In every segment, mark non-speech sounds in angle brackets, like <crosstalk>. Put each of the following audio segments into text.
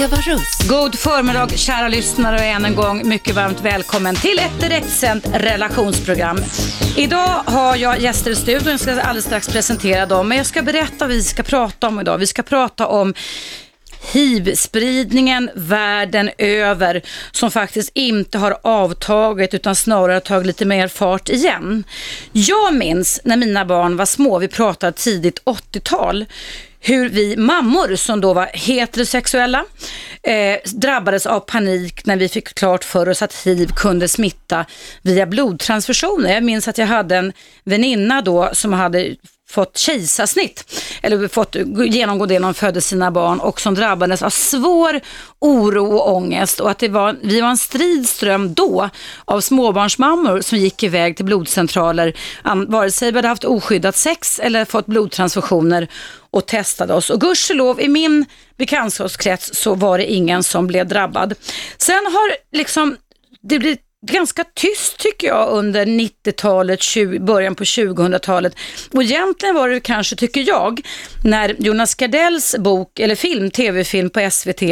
Eva Russ. God förmiddag kära lyssnare och än en gång mycket varmt välkommen till ett direktsänt relationsprogram. Idag har jag gäster i studion, jag ska alldeles strax presentera dem, men jag ska berätta vad vi ska prata om idag. Vi ska prata om hiv-spridningen världen över som faktiskt inte har avtagit utan snarare tagit lite mer fart igen. Jag minns när mina barn var små, vi pratade tidigt 80-tal, hur vi mammor som då var heterosexuella eh, drabbades av panik när vi fick klart för oss att hiv kunde smitta via blodtransfusioner. Jag minns att jag hade en väninna då som hade fått kejsarsnitt eller fått genomgå det när de födde sina barn och som drabbades av svår oro och ångest och att det var, vi var en strid ström då av småbarnsmammor som gick iväg till blodcentraler, vare sig vi hade haft oskyddat sex eller fått blodtransfusioner och testade oss. Och gudskelov i min bekantskapskrets så var det ingen som blev drabbad. Sen har liksom det blivit ganska tyst tycker jag under 90-talet, början på 2000-talet. Och egentligen var det kanske, tycker jag, när Jonas Gardells bok, eller film, tv-film på SVT,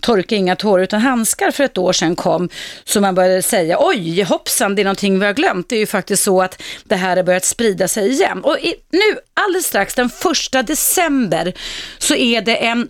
Torka inga tårar utan handskar för ett år sedan kom, så man började säga oj hoppsan, det är någonting vi har glömt. Det är ju faktiskt så att det här har börjat sprida sig igen. Och i, nu, alldeles strax, den första december, så är det en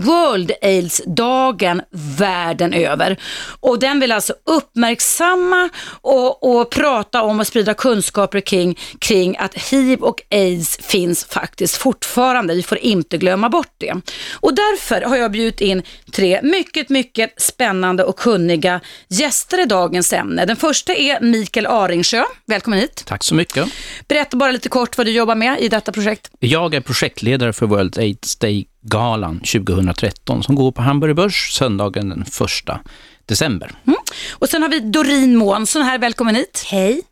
World AIDS-dagen världen över. Och den vill alltså uppmärksamma och, och prata om och sprida kunskaper kring, kring att hiv och aids finns faktiskt fortfarande. Vi får inte glömma bort det. Och därför har jag bjudit in tre mycket, mycket spännande och kunniga gäster i dagens ämne. Den första är Mikael Aringsjö. Välkommen hit. Tack så mycket. Berätta bara lite kort vad du jobbar med i detta projekt. Jag är projektledare för World AIDS Day galan 2013 som går på Hamburger Börs söndagen den 1 december. Mm. Och sen har vi Dorin Månsson här, välkommen hit. Hej.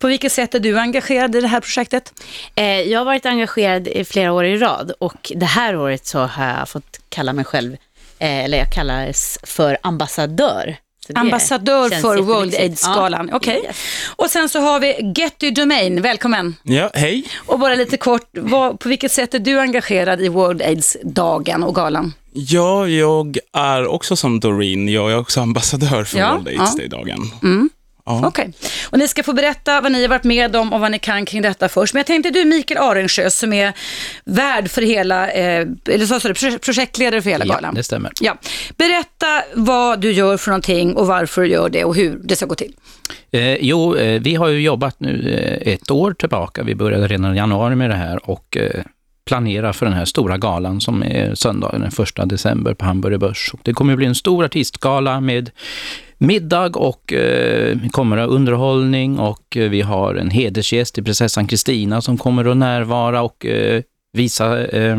På vilket sätt är du engagerad i det här projektet? Eh, jag har varit engagerad i flera år i rad och det här året så har jag fått kalla mig själv, eh, eller jag kallas för ambassadör Ambassadör för World AIDS-galan. Ja. Okej. Okay. Yes. Och sen så har vi Getty Domain, välkommen. Ja, hej. Och bara lite kort, vad, på vilket sätt är du engagerad i World AIDS-dagen och galan? Ja, jag är också som Doreen, jag är också ambassadör för ja, World AIDS-dagen. Ja. Mm. Ja. Okej. Okay. Och ni ska få berätta vad ni har varit med om och vad ni kan kring detta först. Men jag tänkte du Mikael Arensjö som är värd för hela, eh, eller så, så, projektledare för hela ja, galan. det stämmer. Ja. Berätta vad du gör för någonting och varför du gör det och hur det ska gå till. Eh, jo, eh, vi har ju jobbat nu eh, ett år tillbaka. Vi började redan i januari med det här och eh, planera för den här stora galan som är söndagen den första december på Hamburger Börs. Det kommer att bli en stor artistgala med middag och eh, kommer att ha underhållning och eh, vi har en hedersgäst i prinsessan Kristina som kommer att närvara och eh, visa eh,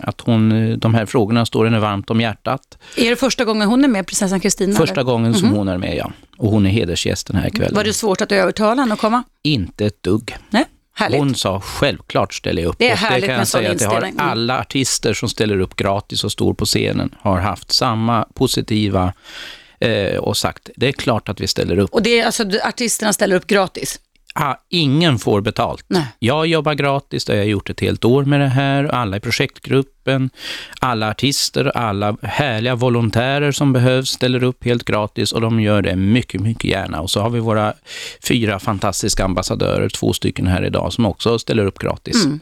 att hon, de här frågorna står henne varmt om hjärtat. Är det första gången hon är med, prinsessan Kristina? Första eller? gången som mm -hmm. hon är med, ja. Och hon är hedersgäst den här kvällen. Var det svårt att övertala henne att komma? Inte ett dugg. Nej. Härligt. Hon sa självklart ställer jag upp. Det är härligt det kan jag säga att det har alla artister som ställer upp gratis och står på scenen har haft samma positiva eh, Eh, och sagt det är klart att vi ställer upp. Och det är alltså artisterna ställer upp gratis? Ah, ingen får betalt. Nej. Jag jobbar gratis, det har jag gjort ett helt år med det här. Alla i projektgruppen, alla artister, alla härliga volontärer som behövs ställer upp helt gratis och de gör det mycket, mycket gärna. Och så har vi våra fyra fantastiska ambassadörer, två stycken här idag, som också ställer upp gratis. Mm.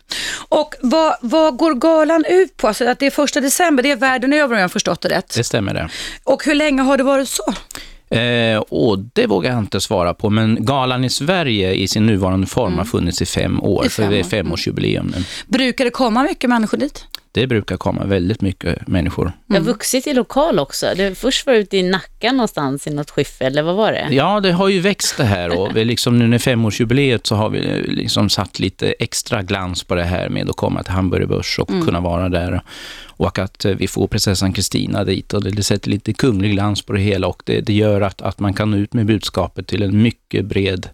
Och vad, vad går galan ut på? Alltså att det är första december, det är världen över om jag har förstått det rätt. Det stämmer det. Och hur länge har det varit så? Eh, och det vågar jag inte svara på, men galan i Sverige i sin nuvarande form mm. har funnits i fem år, I fem för det är femårsjubileum nu. Brukar det komma mycket människor dit? Det brukar komma väldigt mycket människor. Mm. Det har vuxit i lokal också. Det först var ute i Nacka någonstans i något skiffe, eller vad var det? Ja, det har ju växt det här och vi liksom, nu när femårsjubileet så har vi liksom satt lite extra glans på det här med att komma till Hamburger Börs och mm. kunna vara där. Och att vi får prinsessan Kristina dit och det sätter lite kunglig glans på det hela och det, det gör att, att man kan nå ut med budskapet till en mycket bred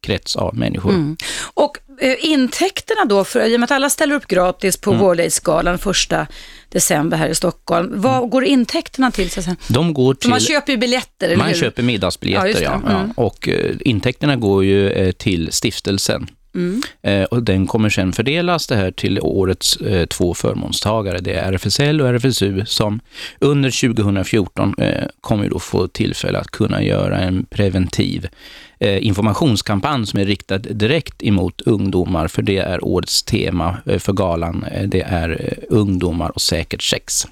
krets av människor. Mm. Och eh, intäkterna då, för, i och med att alla ställer upp gratis på mm. World Aids-galan första december här i Stockholm, vad mm. går intäkterna till? Så De går till... man köper ju biljetter, Man hur? köper middagsbiljetter, ja. ja. Mm. Och uh, intäkterna går ju uh, till stiftelsen Mm. Eh, och den kommer sen fördelas det här till årets eh, två förmånstagare. Det är RFSL och RFSU som under 2014 eh, kommer då få tillfälle att kunna göra en preventiv eh, Eh, informationskampanj som är riktad direkt emot ungdomar, för det är årets tema eh, för galan. Eh, det är ungdomar och säkert sex.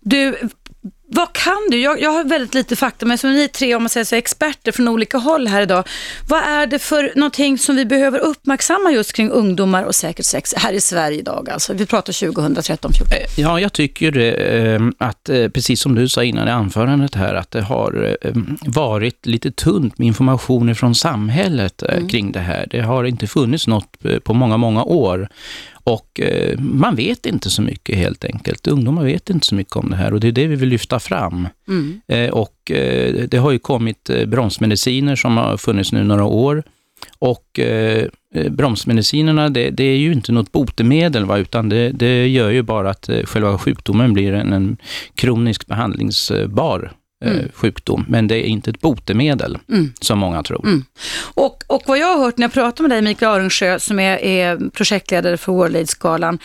Du, vad kan du? Jag, jag har väldigt lite fakta, men som ni tre om man säger så, experter från olika håll här idag. Vad är det för någonting som vi behöver uppmärksamma just kring ungdomar och säkert sex här i Sverige idag? Alltså, vi pratar 2013 14 eh, Ja, jag tycker eh, att, eh, precis som du sa innan i anförandet här, att det har varit lite tunt med information från samhället mm. kring det här. Det har inte funnits något på många, många år. Och eh, man vet inte så mycket helt enkelt. Ungdomar vet inte så mycket om det här och det är det vi vill lyfta fram. Mm. Eh, och eh, det har ju kommit eh, bromsmediciner som har funnits nu några år. Och eh, eh, bromsmedicinerna, det, det, är ju inte något botemedel, va? utan det, det gör ju bara att själva sjukdomen blir en, en kronisk behandlingsbar Eh, mm. sjukdom, men det är inte ett botemedel mm. som många tror. Mm. Och, och vad jag har hört när jag pratar med dig, Mikael Arungsjö, som är, är projektledare för World Aids-galan,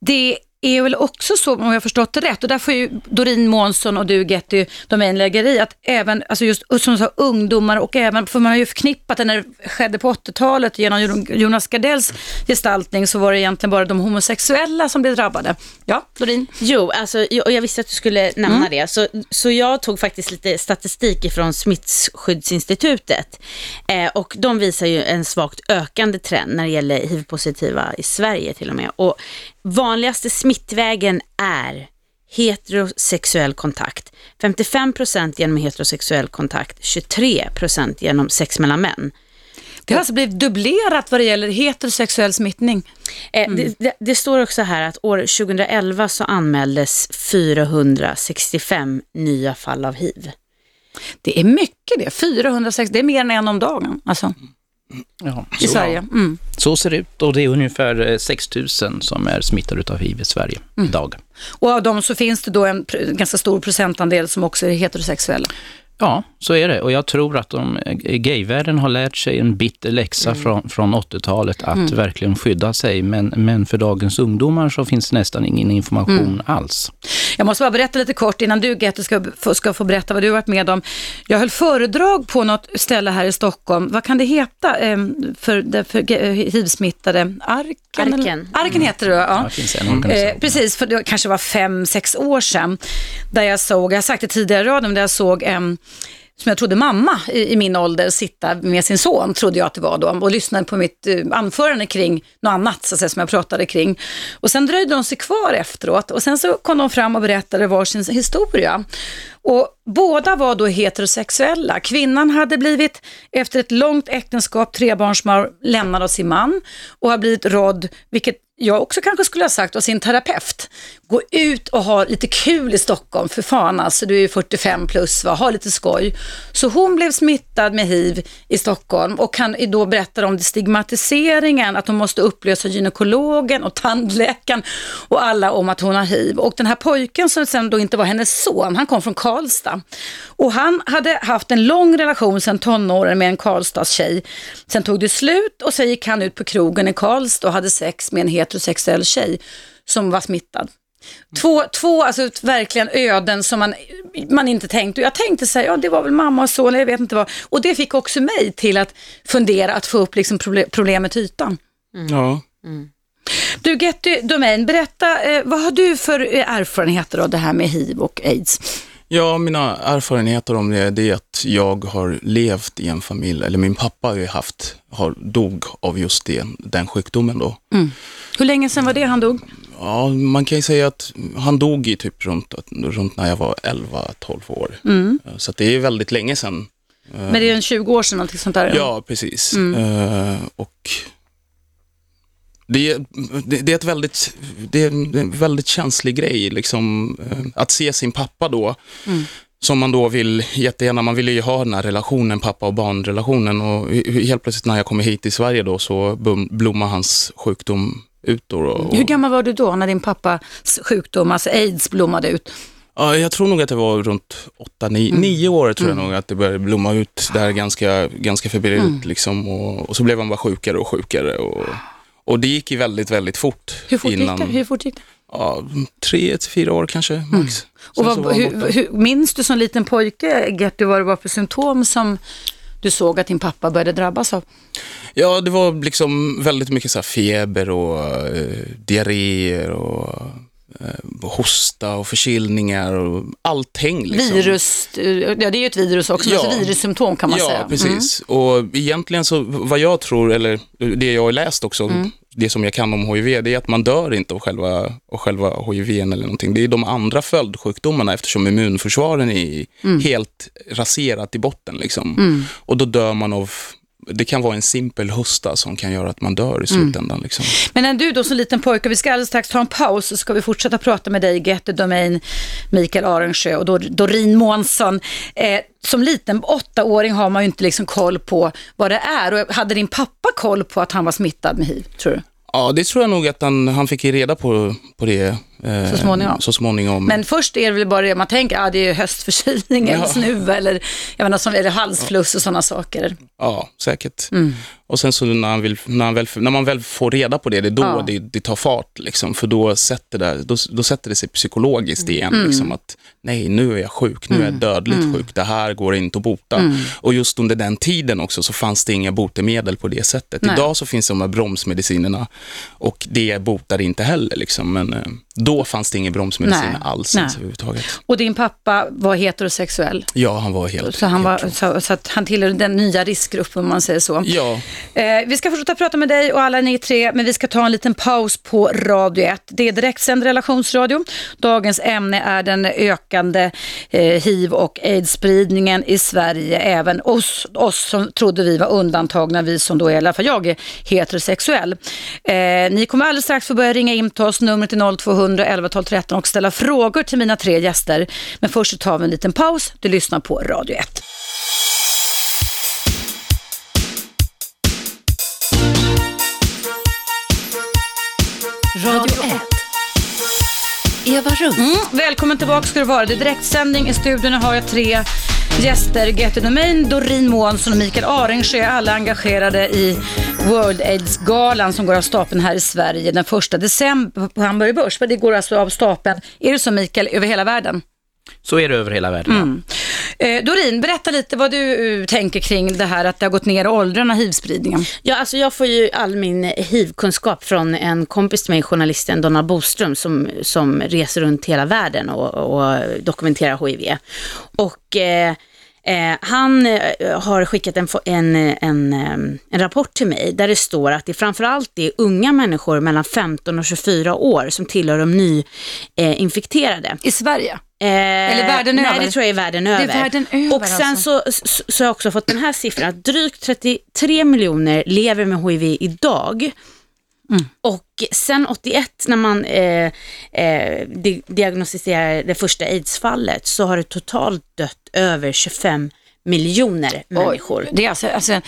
det är väl också så, om jag har förstått det rätt, och där får ju Dorin Månsson och du Getty Domain lägger i, att även, alltså just som sa, ungdomar och även, för man har ju förknippat det när det skedde på 80-talet genom Jonas Gardells gestaltning, så var det egentligen bara de homosexuella som blev drabbade. Ja, Dorin? Jo, alltså, och jag visste att du skulle nämna mm. det, så, så jag tog faktiskt lite statistik ifrån Smittskyddsinstitutet, eh, och de visar ju en svagt ökande trend när det gäller hiv-positiva i Sverige till och med. Och vanligaste smittvägen är heterosexuell kontakt. 55% genom heterosexuell kontakt, 23% genom sex mellan män. Det har alltså blivit dubblerat vad det gäller heterosexuell smittning. Eh, mm. Det, det, det, står också här att år 2011 så anmäldes 465 nya fall av hiv. Det är mycket det, 460, det är mer än en om dagen. Alltså. Ja, I så, Sverige. Mm. Så ser det ut och det är ungefär 6 000 som är smittade av hiv i Sverige mm. idag. Och av dem så finns det då en ganska stor procentandel som också är heterosexuella. Ja, så är det. Och jag tror att de, gayvärlden har lärt sig en bitter läxa mm. från, från 80-talet att mm. verkligen skydda sig. Men, men för dagens ungdomar så finns nästan ingen information mm. alls. Jag måste bara berätta lite kort innan du Gette ska, ska få berätta vad du har varit med om. Jag höll föredrag på något ställe här i Stockholm. Vad kan det heta ehm, för, för hiv-smittade? Arken? Arken. Arken heter det ja. ja eh, precis, för det kanske var fem, sex år sedan. Där jag såg, jag har sagt det tidigare i radion, där jag såg en som jag trodde mamma i, i, min ålder sitta med sin son, trodde jag att det var då, och lyssnade på mitt uh, anförande kring något annat så att säga, som jag pratade kring. Och sen dröjde de sig kvar efteråt och sen så kom de fram och berättade varsin historia. Och båda var då heterosexuella. Kvinnan hade blivit, efter ett långt äktenskap, trebarnsmor, lämnad av sin man och har blivit rådd, vilket jag också kanske skulle ha sagt, och sin terapeut. Gå ut och ha lite kul i Stockholm, för fan alltså, du är 45 plus, va? ha lite skoj. Så hon blev smittad med hiv i Stockholm och kan då berätta om stigmatiseringen, att hon måste upplösa gynekologen och tandläkaren och alla om att hon har hiv. Och den här pojken som sen då inte var hennes son, han kom från Karlstad. Och han hade haft en lång relation sedan tonåren med en Karlstads tjej. Sen tog det slut och så gick han ut på krogen i Karlstad och hade sex med en heterosexuell tjej som var smittad. Två, två alltså, verkligen öden som man, man inte tänkte. Och jag tänkte så här, ja det var väl mamma och son, jag vet inte vad. Och det fick också mig till att fundera, att få upp liksom problemet ytan. Mm. Ja. Mm. Du Getty Domain, berätta, eh, vad har du för erfarenheter av det här med hiv och aids? Ja, mina erfarenheter om det, det är att jag har levt i en familj, eller min pappa har ju haft, har dog av just det, den sjukdomen då. Mm. Hur länge sedan var det han dog? Ja, man kan ju säga att han dog i typ runt, runt när jag var 11-12 år. Mm. Så det är väldigt länge sedan. Men det är en 20 år sedan, något sånt där? Ja, precis. Mm. Uh, och det är, det är, ett väldigt, det är en väldigt känslig grej, liksom, eh, att se sin pappa då, mm. som man då vill jättegärna, man vill ju ha den här relationen, pappa och barnrelationen och helt plötsligt när jag kommer hit till Sverige då så blommar hans sjukdom ut. Då och, Hur gammal var du då när din pappas sjukdom, alltså aids, blommade ut? Ja, jag tror nog att det var runt åtta, nio, Mm. nio år tror jag nog att det började blomma ut där ganska, ganska febrilt. Mm. Liksom, och, och så blev han bara sjukare och sjukare. Och, och det gick ju väldigt, väldigt fort. Hur fort innan, gick det? Hur fort gick det? Ja, tre till fyra år kanske, max. Och Sen så var vad, hur, hur, minns du som liten pojke, Gerty, vad det var för symptom som du såg att din pappa började drabbas av? Ja, det var liksom väldigt mycket så feber och eh, diarréer och hosta och förkylningar och allting. Liksom. Virus, eh, ja det är ju ett virus också, Ja. alltså virussymptom kan man ja, säga. Mm. precis. Och egentligen så, vad jag tror, eller det jag har läst också, Mm. det som jag kan om HIV, det är att man dör inte av själva, av själva HIV eller någonting. Det är de andra följdsjukdomarna eftersom immunförsvaren är Mm. helt raserat i botten. Liksom. Och då dör man av, det kan vara en simpel hosta som kan göra att man dör i Mm. slutändan. Liksom. Men när du då som liten pojke, vi ska alldeles strax ta en paus så ska vi fortsätta prata med dig, Getty Domain, Mikael Arensjö och Dor- Doreen Månsson. Eh, som liten åttaåring har man ju inte liksom koll på vad det är. Och hade din pappa koll på att han var smittad med hiv, tror du? Ja, det tror jag nog att han, han fick reda på, på det Så småningom. Så småningom. Men först är det väl bara det man tänker, ah, det är höstförkylning eller Ja. snuva eller, jag menar, som, eller halsfluss och sådana saker. Ja, säkert. Mm. Och sen så när, han vill, när, han väl, när man väl får reda på det, det är då Ja. det, det tar fart. Liksom, för då sätter, det, då, då sätter det sig psykologiskt igen. Mm. Liksom, att nej, nu är jag sjuk, nu är jag dödligt sjuk, det här går inte att bota. Mm. Och just under den tiden också så fanns det inga botemedel på det sättet. Nej. Idag så finns de här bromsmedicinerna och det botar inte heller. Liksom. Men eh, då fanns det ingen bromsmedicin Nej. alls Nej. överhuvudtaget. Och din pappa var heterosexuell, Ja, han var helt... så han, var, så, så han tillhör den nya riskgruppen om man säger så. Ja, Eh, vi ska fortsätta prata med dig och alla ni tre, men vi ska ta en liten paus på Radio 1. Det är direktsänd relationsradio. Dagens ämne är den ökande eh, hiv och aids-spridningen i Sverige. Även oss, oss som trodde vi var undantagna, vi som då är, i alla fall jag är heterosexuell. Eh, ni kommer alldeles strax få börja ringa in till oss, numret är 0200 11 12 13 och ställa frågor till mina tre gäster. Men först så tar vi en liten paus. Du lyssnar på Radio 1. Radio 1. Eva Russ. Mm, välkommen tillbaka ska du vara. Det är direktsändning. I studion har jag tre gäster. Getty Domain, Doreen Månsson och Mikael Arensjö. Alla engagerade i World Aids-galan som går av stapeln här i Sverige den första december på Hamburger Börs. Det går alltså av stapeln, är det så Mikael, över hela världen? Så är det över hela världen. Mm. Eh, Doreen, berätta lite vad du eh, tänker kring det här att det har gått ner i åldrarna, hiv-spridningen. Ja, alltså jag får ju all min hiv-kunskap från en kompis till mig, journalisten Donald Boström, som, som reser runt hela världen och, och dokumenterar hiv. Och eh, eh, han eh, har skickat en, en, en, eh, en rapport till mig där det står att det framförallt är unga människor mellan 15 och 24 år som tillhör de nyinfekterade. I Sverige? Eller världen nej, över? det tror jag är världen är över. världen över, Och sen alltså. så, så, har jag också fått den här siffran, att drygt 33 miljoner lever med HIV idag. Mm. Och sen 81 när man eh, eh, di- diagnostiserar det första aidsfallet så har det totalt dött över 25 miljoner människor. Oj, det är alltså, alltså,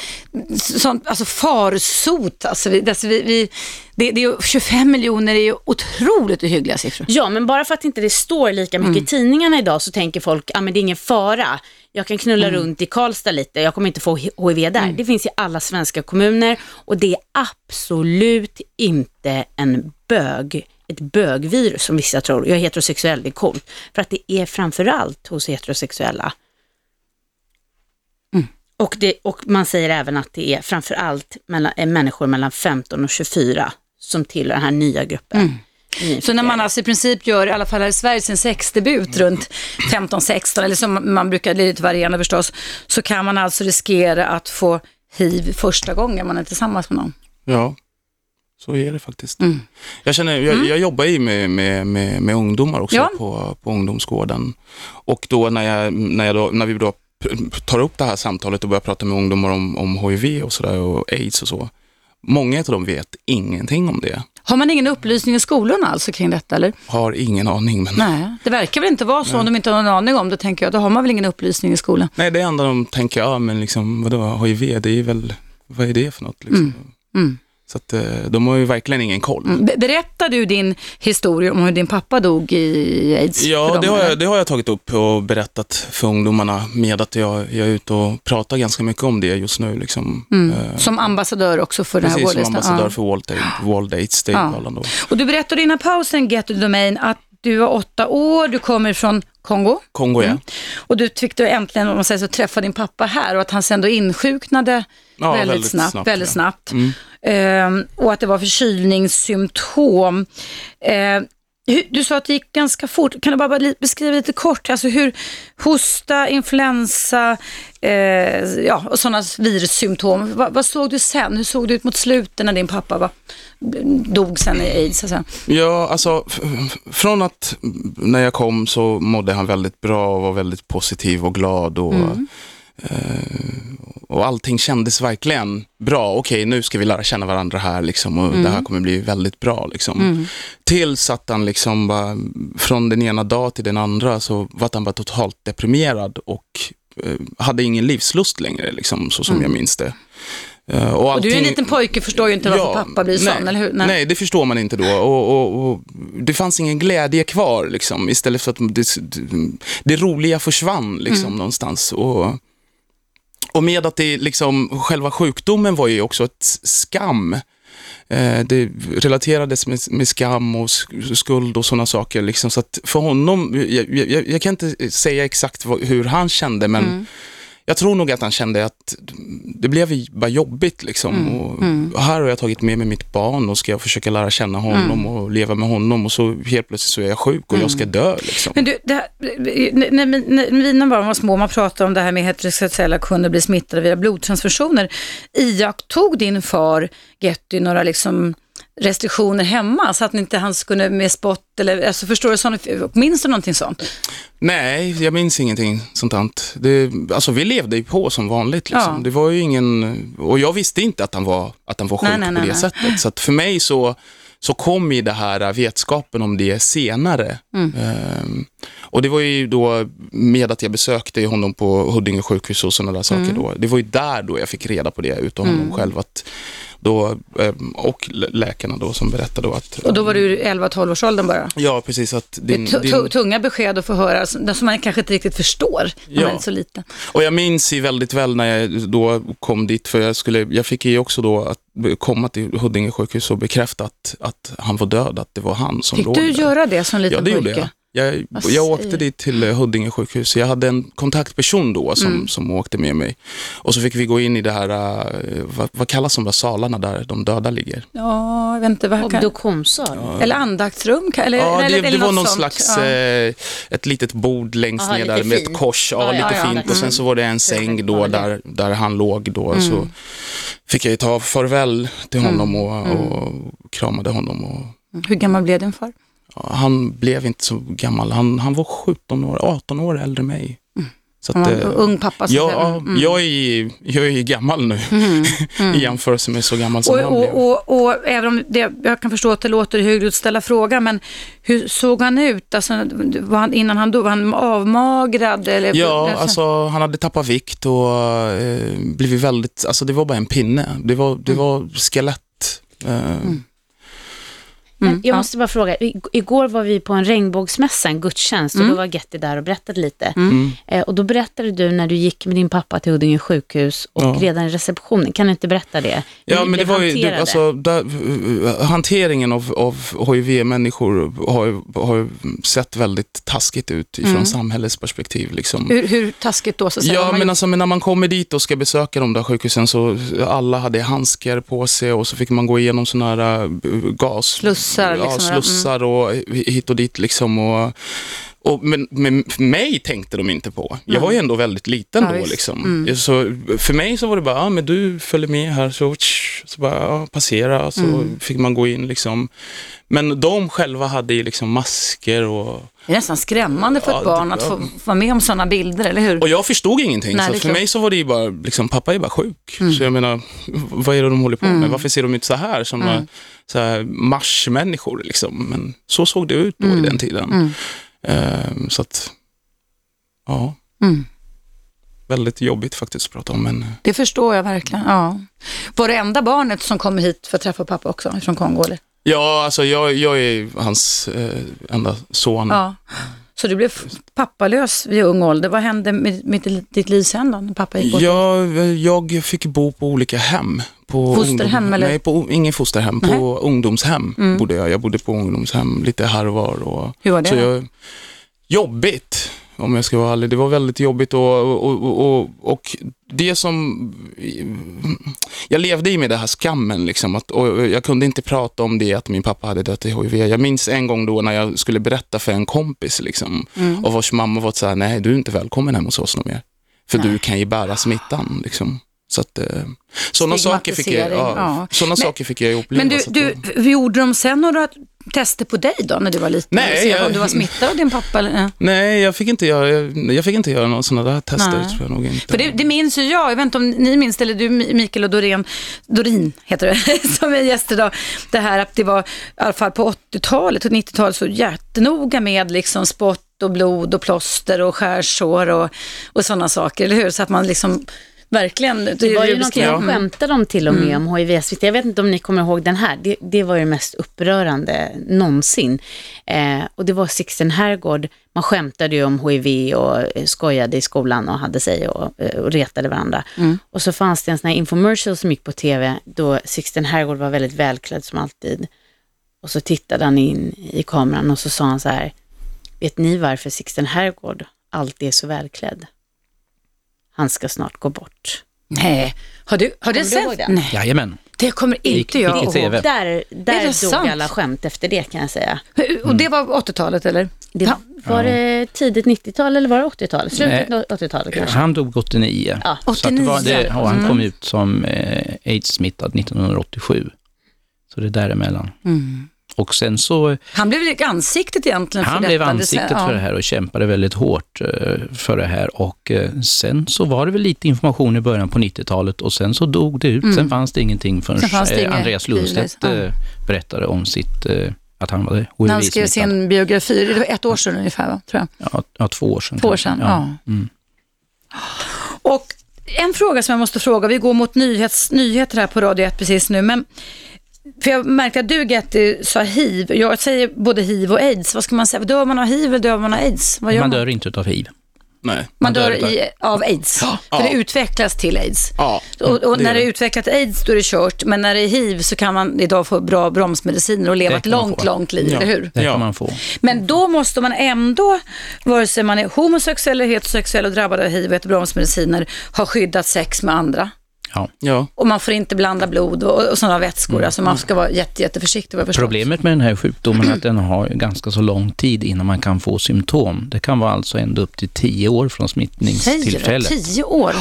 sånt, alltså farsot. Alltså, vi, alltså, vi, vi, det, det är, ju- 25 miljoner är ju otroligt ohyggliga siffror. Ja, men bara för att inte det står lika mycket Mm. i tidningarna idag så tänker folk, ja men det är ingen fara. Jag kan knulla Mm. runt i Karlstad lite, jag kommer inte få HIV där. Det finns i alla svenska kommuner och det är absolut inte en bög, ett bögvirus som vissa tror. Jag är heterosexuell, det är coolt. För att det är framförallt hos heterosexuella. Mm. Och, det, och man säger även att det är framförallt mellan, eh, människor mellan 15 och 24 som tillhör den här nya gruppen. Mm. Så när man alltså i princip gör, i alla fall här i Sverige, sin sexdebut runt 15-16, eller som man brukar, det är lite varierande förstås, så kan man alltså riskera att få hiv första gången man är tillsammans med någon. Ja, så är det faktiskt. Mm. Jag, känner, jag, jag jobbar ju med, med, med, med ungdomar också Ja. på, på ungdomsgården. Och då när, jag, när, jag då, när vi då tar upp det här samtalet och börjar prata med ungdomar om, om HIV och sådär och aids och så. Många av dem vet ingenting om det. Har man ingen upplysning i skolorna alltså kring detta eller? Har ingen aning. Men Nej, det verkar väl inte vara så om de inte har någon aning om det tänker jag. Då har man väl ingen upplysning i skolan. Nej, det enda de tänker, ja men liksom, vadå, HIV, det är väl, vad är det för något? Liksom. Mm. Så att, eh, de har ju verkligen ingen koll. Mm. Be- Berättar du din historia om hur din pappa dog i aids? Ja, det har, jag, det har jag tagit upp och berättat för ungdomarna med att jag, jag är ute och pratar ganska mycket om det just nu. Liksom. Eh, Som ambassadör också för den här Precis som ambassadör Ja. för World, AIDS Day-galan. då. Och du berättade innan pausen, Get the Domain, att du var åtta år, du kommer från Kongo Kongo, ja. och du fick du äntligen, om man säger så, träffa din pappa här och att han sen då insjuknade Ja, väldigt, väldigt snabbt. snabbt, väldigt ja. snabbt. Mm. Ehm, och att det var förkylningssymptom. Ehm, du sa att det gick ganska fort. Kan du bara beskriva lite kort, alltså hur hosta, influensa eh, ja, och sådana virussymptom. Va, vad såg du sen? Hur såg det ut mot slutet när din pappa var, dog sen i aids? Så att säga? Ja, alltså från att mm, när jag kom så mådde han väldigt bra och var väldigt positiv och glad och, eh, och allting kändes verkligen bra. Okej, nu ska vi lära känna varandra här liksom och det här kommer bli väldigt bra liksom. Tills att han liksom bara, från den ena dag till den andra så var han bara totalt deprimerad och eh, hade ingen livslust längre liksom, så som jag minns det. Eh, Och du är en allting- liten pojke, förstår ju inte varför pappa blir nej, sån, eller hur? Nej. det förstår man inte då. Och, och, och, det fanns ingen glädje kvar, liksom, istället för att det, det roliga försvann liksom, Mm. någonstans. Och, och med att det liksom, själva sjukdomen var ju också ett skam. Eh, det relaterades med, med skam och skuld och sådana saker. Liksom. Så att för honom, jag, jag, jag kan inte säga exakt vad, hur han kände, men Mm jag tror nog att han kände att det blev bara jobbigt. Liksom. Mm. Och här har jag tagit med mig mitt barn och ska jag försöka lära känna honom Mm. och leva med honom och så helt plötsligt så är jag sjuk och jag ska dö. Liksom. Men du, här, när, när, när mina barn var små, man pratade om det här med heterosexuella kunde bli smittade via blodtransfusioner. Iakttog din far, Getty, några liksom restriktioner hemma så att inte han skulle med spott eller, alltså förstår du, sån, minns du någonting sånt? Nej, jag minns ingenting sånt. Det, alltså, vi levde ju på som vanligt. Liksom. Ja. Det var ju ingen, och jag visste inte att han var, att han var sjuk Nej, nej, på det nej. sättet. Så att för mig så, så kom ju det här vetskapen om det senare. Mm. Ehm, och det var ju då med att jag besökte honom på Huddinge sjukhus och sådana där saker. Mm. Då. Det var ju där då jag fick reda på det utav honom själv. Att då, ehm, och lä- läkarna då som berättade då att... Och då var du 11-12 års åldern bara? Ja, precis. Att Det din, din, tu- tunga besked att få höra som man kanske inte riktigt förstår när Ja. man är så liten. Och jag minns ju väldigt väl när jag då kom dit, för jag, skulle, jag fick ju också då att komma till Huddinge sjukhus och bekräfta att, att han var död, att det var han som Fick låg du där. göra det som liten Ja, det gjorde pojke? jag. Jag, jag åkte dit till eh, Huddinge sjukhus. Jag hade en kontaktperson då som, Mm. som åkte med mig. Och så fick vi gå in i det här, eh, vad, vad kallas de där salarna där de döda ligger? Ja, jag vet inte. Vad kan... Obduktionssal. Eller andaktsrum? Eller, Ja, eller, det, eller det var någon sånt. slags, Ja. eh, ett litet bord längst Aha, ner där med ett kors, ja, Ja, lite ja, ja. fint. Och sen så var det en säng då där, där han låg då. Så fick jag ju ta farväl till honom och, och kramade honom. Och, Hur gammal blev din far? Han blev inte så gammal, han, han var 17 år, 18 år äldre än mig. Så Han att, var en eh, ung pappa. så att. Ja, Mm. jag, är, jag är gammal nu <laughs> i jämförelse med så gammal som Och, han blev. och, och, även om det, jag kan förstå att det låter högt att ställa frågan, men hur såg han ut? Alltså, var han, innan han dog, var han avmagrad? Eller, Ja, alltså han hade tappat vikt och eh, blivit väldigt, alltså det var bara en pinne. Det var, det var skelett. Eh, Mm, jag ja. måste bara fråga, igår var vi på en regnbågsmässa, en gudstjänst, och Mm. då var Getty där och berättade lite. mm. Eh, och då berättade du när du gick med din pappa till Huddinge sjukhus och Ja. redan i receptionen, kan du inte berätta det? Ja, men det var ju, det, alltså, där, eh, hanteringen av, av HIV-människor har, ju- har ju sett väldigt taskigt ut ifrån Mm. samhällets perspektiv. Liksom. hur, hur taskigt då? Så? Ja, men gjort- alltså men när man kommer dit och ska besöka de där sjukhusen så alla hade handskar på sig och så fick man gå igenom sådana här äh, gas... Slussar, Ja, liksom, eller? slussar och hit och dit liksom. Och, och, men, men mig tänkte de inte på. Jag var ju ändå väldigt liten Ja, då. Liksom. Mm. Så för mig så var det bara, ja, men du följer med här, så, tsch, så bara ja, passera, så Mm. fick man gå in. Liksom. Men de själva hade ju liksom masker och Det är nästan skrämmande för ett Ja, barn det- att få vara med om sådana bilder, eller hur? Och jag förstod ingenting. Nej, så för klart. mig så var det ju bara, liksom, pappa är bara sjuk. Mm. Så jag menar, vad är det de håller på med? Varför ser de ut så här som Mm. mm. så här marsmänniskor? Liksom? Men så såg det ut då Mm. i den tiden. Mm. Ehm, så att, ja. Mm. väldigt jobbigt faktiskt att prata om. Men, Det förstår jag verkligen. Ja. Var det enda barnet som kom hit för att träffa pappa också, från Kongo? Eller? Ja, alltså jag, jag är hans eh, enda son. Ja. Så du blev pappalös vid ung ålder. Vad hände med, med ditt liv sen då, när pappa gick bort? Jag, jag fick bo på olika hem. På Fosterhem, ungdom- eller? Nej, på, ingen fosterhem. På ungdomshem bodde jag. Jag bodde på ungdomshem lite här och var. Och, Hur var det Så jag, jobbigt, om jag ska vara ärlig. Det var väldigt jobbigt och, och, och, och, och det som... Jag levde i med det här skammen liksom. Att, och jag kunde inte prata om det, att min pappa hade dött i HIV. Jag minns en gång då när jag skulle berätta för en kompis liksom. Mm. Och vars mamma var så här, nej du är inte välkommen hem hos oss någon mer. För du kan ju bära smittan liksom. Så att, eh, sådana saker fick jag, ja, ja. Såna Men- saker fick jag. Men du, du, gjorde de sen några tester på dig då, när du var liten? Nej, jag- om du var smittad av din pappa? Eller? Nej, jag fick inte göra, jag, jag fick inte göra några sådana där tester, Nej. tror jag nog inte. För det, det minns ju jag, jag vet inte om ni minns det, eller du Mikael och Doreen, Dorin heter det, <laughs> som är gäst idag. Det här att det var, i alla fall på 80-talet och 90-talet, så jättenoga med liksom spott och blod och plåster och skärsår och, och sådana saker, eller hur? Så att man liksom verkligen... Det var ju någonting beskrev- de skämtade om till och med Mm. om HIV-smitta. Jag vet inte om ni kommer ihåg den här. Det, det var ju det mest upprörande någonsin. Eh, och det var Sixten Herrgård. Man skämtade ju om HIV och skojade i skolan och hade sig och, eh, och retade varandra. Mm. Och så fanns det en sån här infomercial som gick på tv då Sixten Herrgård var väldigt välklädd som alltid. Och så tittade han in i kameran och så sa han så här. Vet ni varför Sixten Herrgård alltid är så välklädd? Han ska snart gå bort. Nej, har du, har ihåg sett? det? Nej, Jajamän. det kommer inte jag ihåg. Där, Är där det dog sant? alla skämt efter det kan jag säga. Och det var 80-talet eller? Det, Ja. var det tidigt 90-tal eller var det 80-tal? Slutet Nej. av 80-talet kanske? Han dog 89. Ja. Så att det var, det, 89. och han Mm. kom ut som eh, aids-smittad 1987. Så det är däremellan. Mm. Och sen så, Han blev ansiktet egentligen för han detta. blev Det- ansiktet ja. för det här och kämpade väldigt hårt eh, för det här. Och eh, sen så var det väl lite information i början på 90-talet och sen så dog det ut. Sen fanns det ingenting förrän Mm. Det eh, Andreas Lundstedt ja. eh, berättade om sitt, eh, att han var När han skrev HIV-smittad. sin biografi, det var ett år sedan ungefär va? Tror jag. Ja, ja, två år sedan. Två år sedan, ja. Mm. Och en fråga som jag måste fråga, vi går mot nyhets, nyheter här på Radio 1 precis nu, men för jag märkte att du Getty sa hiv, jag säger både hiv och aids, vad ska man säga, dör man av hiv eller dör man av aids? Vad gör Man man? dör inte utav hiv. Nej. Man man dör dör i, av aids, för Ja. det utvecklas till aids. Ja, Och, och det när är det är utvecklat aids då är det kört, men när det är hiv så kan man idag få bra bromsmediciner och leva ett långt, långt liv, Ja. eller hur? Det Ja. kan man få. Men då måste man ändå, vare sig man är homosexuell eller heterosexuell och drabbad av hiv och äter bromsmediciner, ha skyddat sex med andra. Ja. Ja. Och man får inte blanda blod och, och sådana vätskor. Alltså man ska vara jätte, jätteförsiktig. Problemet med den här sjukdomen är att den har ganska så lång tid innan man kan få symptom. Det kan vara alltså ända upp till tio år från Säger du? smittningstillfället. Tio år?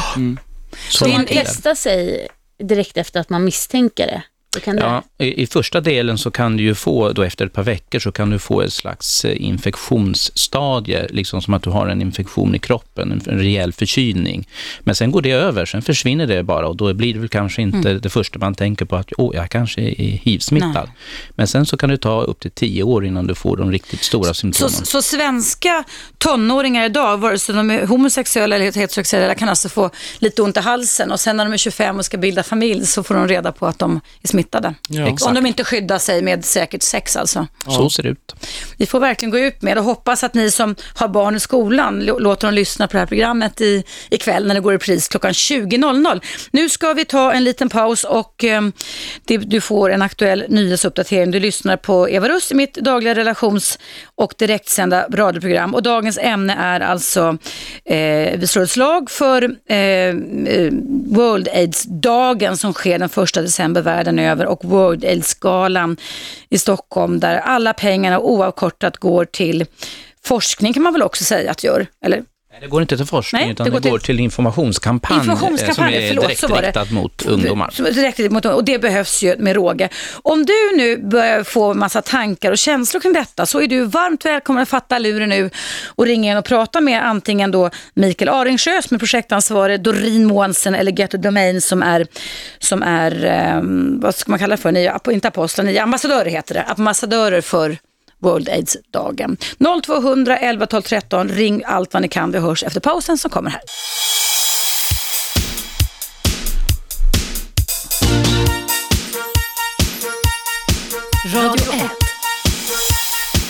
Så Får man lång tid är det. testa sig direkt efter att man misstänker det? Ja, i, I första delen så kan du ju få, då efter ett par veckor, så kan du få ett slags eh, infektionsstadie, liksom som att du har en infektion i kroppen, en, en rejäl förkylning. Men sen går det över, sen försvinner det bara och då blir det väl kanske inte det första man tänker på att åh, jag kanske är hiv-smittad. Men sen så kan det ta upp till tio år innan du får de riktigt stora Så, symptomen. så svenska tonåringar idag, vare sig de är homosexuella eller heterosexuella, kan alltså få lite ont i halsen och sen när de är 25 och ska bilda familj så får de reda på att de är smittade. Ja. Exakt. Om de inte skyddar sig med säkert sex alltså. Så ser det ut. Vi får verkligen gå ut med och hoppas att ni som har barn i skolan lå- låter dem lyssna på det här programmet i, ikväll när det går i pris klockan 20.00. Nu ska vi ta en liten paus och eh, det, du får en aktuell nyhetsuppdatering. Du lyssnar på Eva Russ i mitt dagliga relations och direktsända radioprogram. Och dagens ämne är alltså eh, vi slår ett slag för eh, eh, World AIDS-dagen som sker den 1 december världen över och World AIDS-galan i Stockholm där alla pengarna oavkortat går till forskning kan man väl också säga att det gör, eller? Det går inte till forskning, Nej, utan det det, går går till- till informationskampanj, eh, Informationskampanj, som är förlåt, direkt riktad mot ungdomar. Direkt mot, och det behövs ju med råge. Om du nu börjar få massa tankar och känslor kring detta så är du varmt välkommen att fatta luren nu och ringa in och prata med antingen då Mikael Aringsjö som är projektansvarig, Doreen Månsen eller Get a Domain som är, som är eh, vad ska man kalla det för, ni, inte apostlar, ni ambassadörer heter det, ambassadörer för World Aids-dagen. 0200 11 12 13, ring allt vad ni kan. Vi hörs efter pausen som kommer här. Radio 1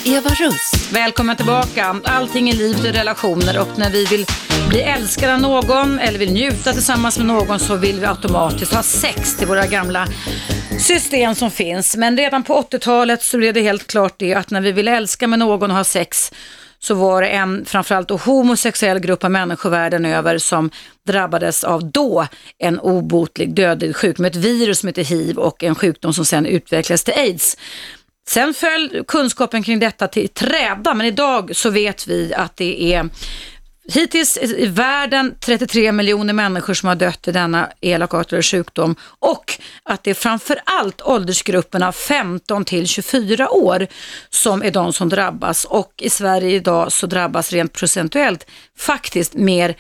Eva Russ. Välkommen tillbaka. Allting i livet är relationer och när vi vill bli älskade av någon eller vill njuta tillsammans med någon så vill vi automatiskt ha sex till våra gamla system som finns. Men redan på 80-talet så blev det helt klart det att när vi vill älska med någon och ha sex så var det en framförallt homosexuell grupp av människor världen över som drabbades av då en obotlig dödlig sjukdom, ett virus som heter hiv och en sjukdom som sen utvecklades till aids. Sen föll kunskapen kring detta till träda, men idag så vet vi att det är hittills i världen 33 miljoner människor som har dött i denna elakartade sjukdom och att det är framförallt åldersgrupperna 15 till 24 år som är de som drabbas. Och i Sverige idag så drabbas rent procentuellt faktiskt mer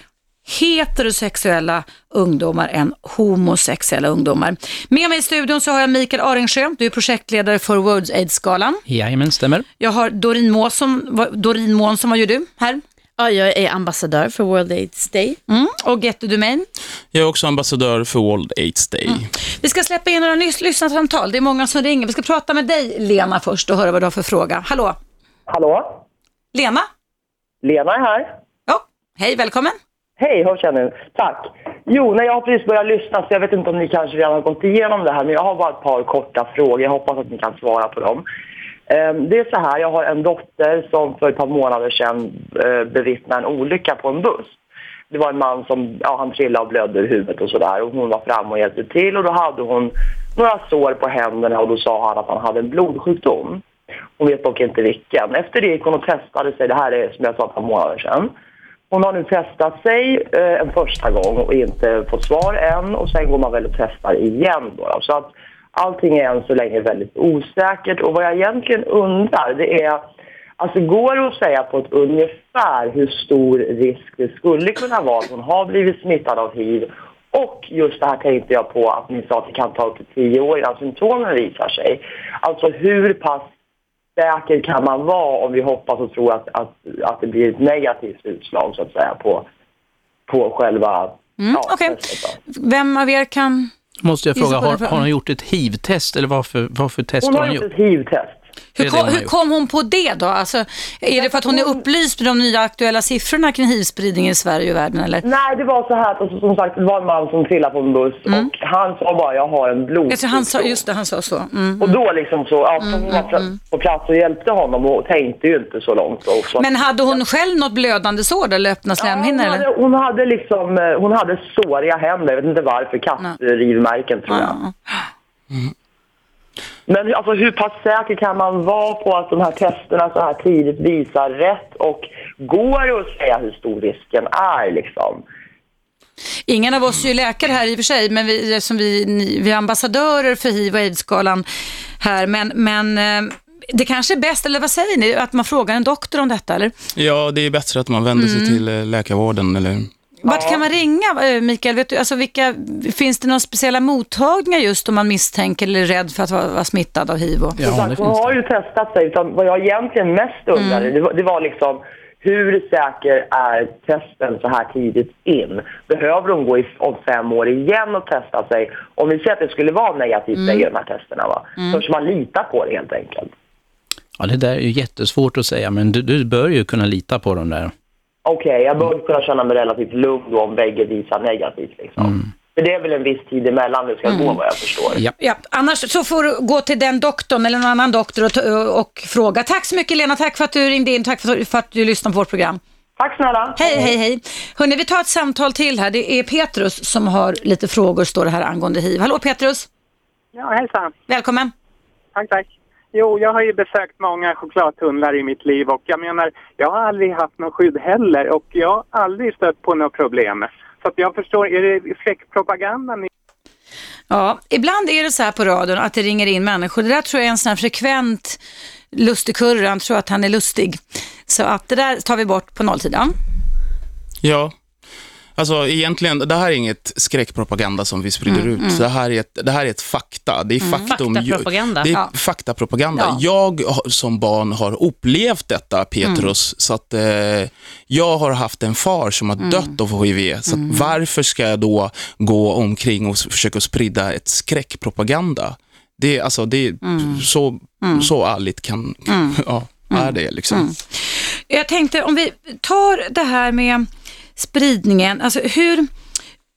heterosexuella ungdomar än homosexuella ungdomar. Med mig i studion så har jag Mikael Aringsjö, du är projektledare för World AIDS-galan. Jajamän, stämmer. Jag har Doreen Månsson, Doreen Månsson, vad gör du här? Ja, jag är ambassadör för World AIDS Day. Mm. Och Getty Domain. Jag är också ambassadör för World AIDS Day. Vi ska släppa in några lyssnarsamtal. Det är många som ringer. Vi ska prata med dig, Lena, först och höra vad du har för fråga. Hallå? Hallå? Lena? Lena är här. Ja, hej, välkommen. Hej, hur känner du? Tack. Jo, när jag har precis börjat lyssna så jag vet inte om ni kanske redan har gått igenom det här men jag har bara ett par korta frågor. Jag hoppas att ni kan svara på dem. Ehm, det är så här, jag har en dotter som för ett par månader sedan eh, bevittnade en olycka på en buss. Det var en man som ja, han trillade och blödde ur huvudet och sådär och hon var framme och hjälpte till och då hade hon några sår på händerna och då sa han att han hade en blodsjukdom. Hon vet dock inte vilken. Efter det gick hon och testade sig, det här är som jag sa ett par månader sedan. Hon har nu testat sig eh, en första gång och inte fått svar än och sen går man väl och testar igen då. då. Så att allting är än så länge väldigt osäkert och vad jag egentligen undrar det är Alltså går det att säga på ett ungefär hur stor risk det skulle kunna vara att hon har blivit smittad av hiv och just det här tänkte jag på att ni sa att det kan ta upp till tio år innan symptomen visar sig. Alltså hur pass säker kan man vara om vi hoppas och tror att, att, att det blir ett negativt utslag så att säga på, på själva Mm, ja, då. Vem av er kan... Måste jag fråga, har, har hon gjort ett HIV-test eller vad för, vad för test Hon har har hon gjort gjort? ett hiv-test. Hur kom, hon hur kom hon på det då? Alltså, är det för att hon är upplyst med de nya aktuella siffrorna kring hiv-spridning i Sverige och världen eller? Nej, det var så här att alltså, som sagt, det var en man som trillade på en buss och han sa bara jag har en blodsjukdom. Jag tror han sa, just det, han sa så. Mm. Och då liksom så, ja, hon var pla- på plats och hjälpte honom och tänkte ju inte så långt. Då, så. Men hade hon själv något blödande sår eller öppna Ja, slemhinnor? hon, eller? hade, hon hade liksom, eh, hon hade såriga händer, jag vet inte varför, kattrivmärken tror jag. Ja. Men alltså, hur pass säker kan man vara på att de här testerna så här tidigt visar rätt och går det att säga hur stor risken är liksom? Ingen av oss är ju läkare här i och för sig, men vi, som vi, ni, vi är ambassadörer för hiv och aids-galan här. Men, men eh, det kanske är bäst, eller vad säger ni, att man frågar en doktor om detta, eller? Ja, det är bättre att man vänder sig till eh, läkarvården eller Vart kan man ringa, eh, Mikael? Vet du, alltså vilka, finns det några speciella mottagningar just om man misstänker eller är rädd för att vara, vara smittad av hiv? Och... Ja, hon har ju testat sig. Utan vad jag egentligen mest undrade, det, var, det var liksom hur säker är testen så här tidigt in? Behöver hon gå i, om fem år igen och testa sig? Om vi säger att det skulle vara negativt mm. i de här testerna, va? så man lita på det helt enkelt. Ja, det där är ju jättesvårt att säga, men du, du bör ju kunna lita på dem där. Okej, jag bör kunna känna mig relativt lugn då om bägge visar negativt. Liksom. För det är väl en viss tid emellan det ska gå vad jag förstår. Ja. Ja, annars så får du gå till den doktorn eller någon annan doktor och, och fråga. Tack så mycket Lena, tack för att du ringde in, tack för, för att du lyssnade på vårt program. Tack snälla! Hej, hej, hej. Hörrni, vi tar ett samtal till här. Det är Petrus som har lite frågor, står det här, angående hiv. Hallå Petrus, Ja, hejsan. välkommen. Tack, tack. Jo, jag har ju besökt många chokladtunnlar i mitt liv och jag menar, jag har aldrig haft något skydd heller och jag har aldrig stött på något problem. Så att jag förstår, är det skräckpropaganda ni Ja, ibland är det så här på radion att det ringer in människor. Det där tror jag är en sån här frekvent lustigkurre, han tror att han är lustig. Så att det där tar vi bort på nolltiden. Ja. Alltså egentligen, det här är inget skräckpropaganda som vi sprider Mm, ut. Det, här är ett, det här är ett fakta. Det är faktum. Faktapropaganda. Det är Ja. faktapropaganda. Ja. Jag som barn har upplevt detta, Petrus. Så att eh, jag har haft en far som har dött av HIV. Så att varför ska jag då gå omkring och försöka sprida ett skräckpropaganda? Det, är- alltså, det är så, så ärligt kan, <laughs> ja, är det liksom. Jag tänkte om vi tar det här med spridningen, alltså hur,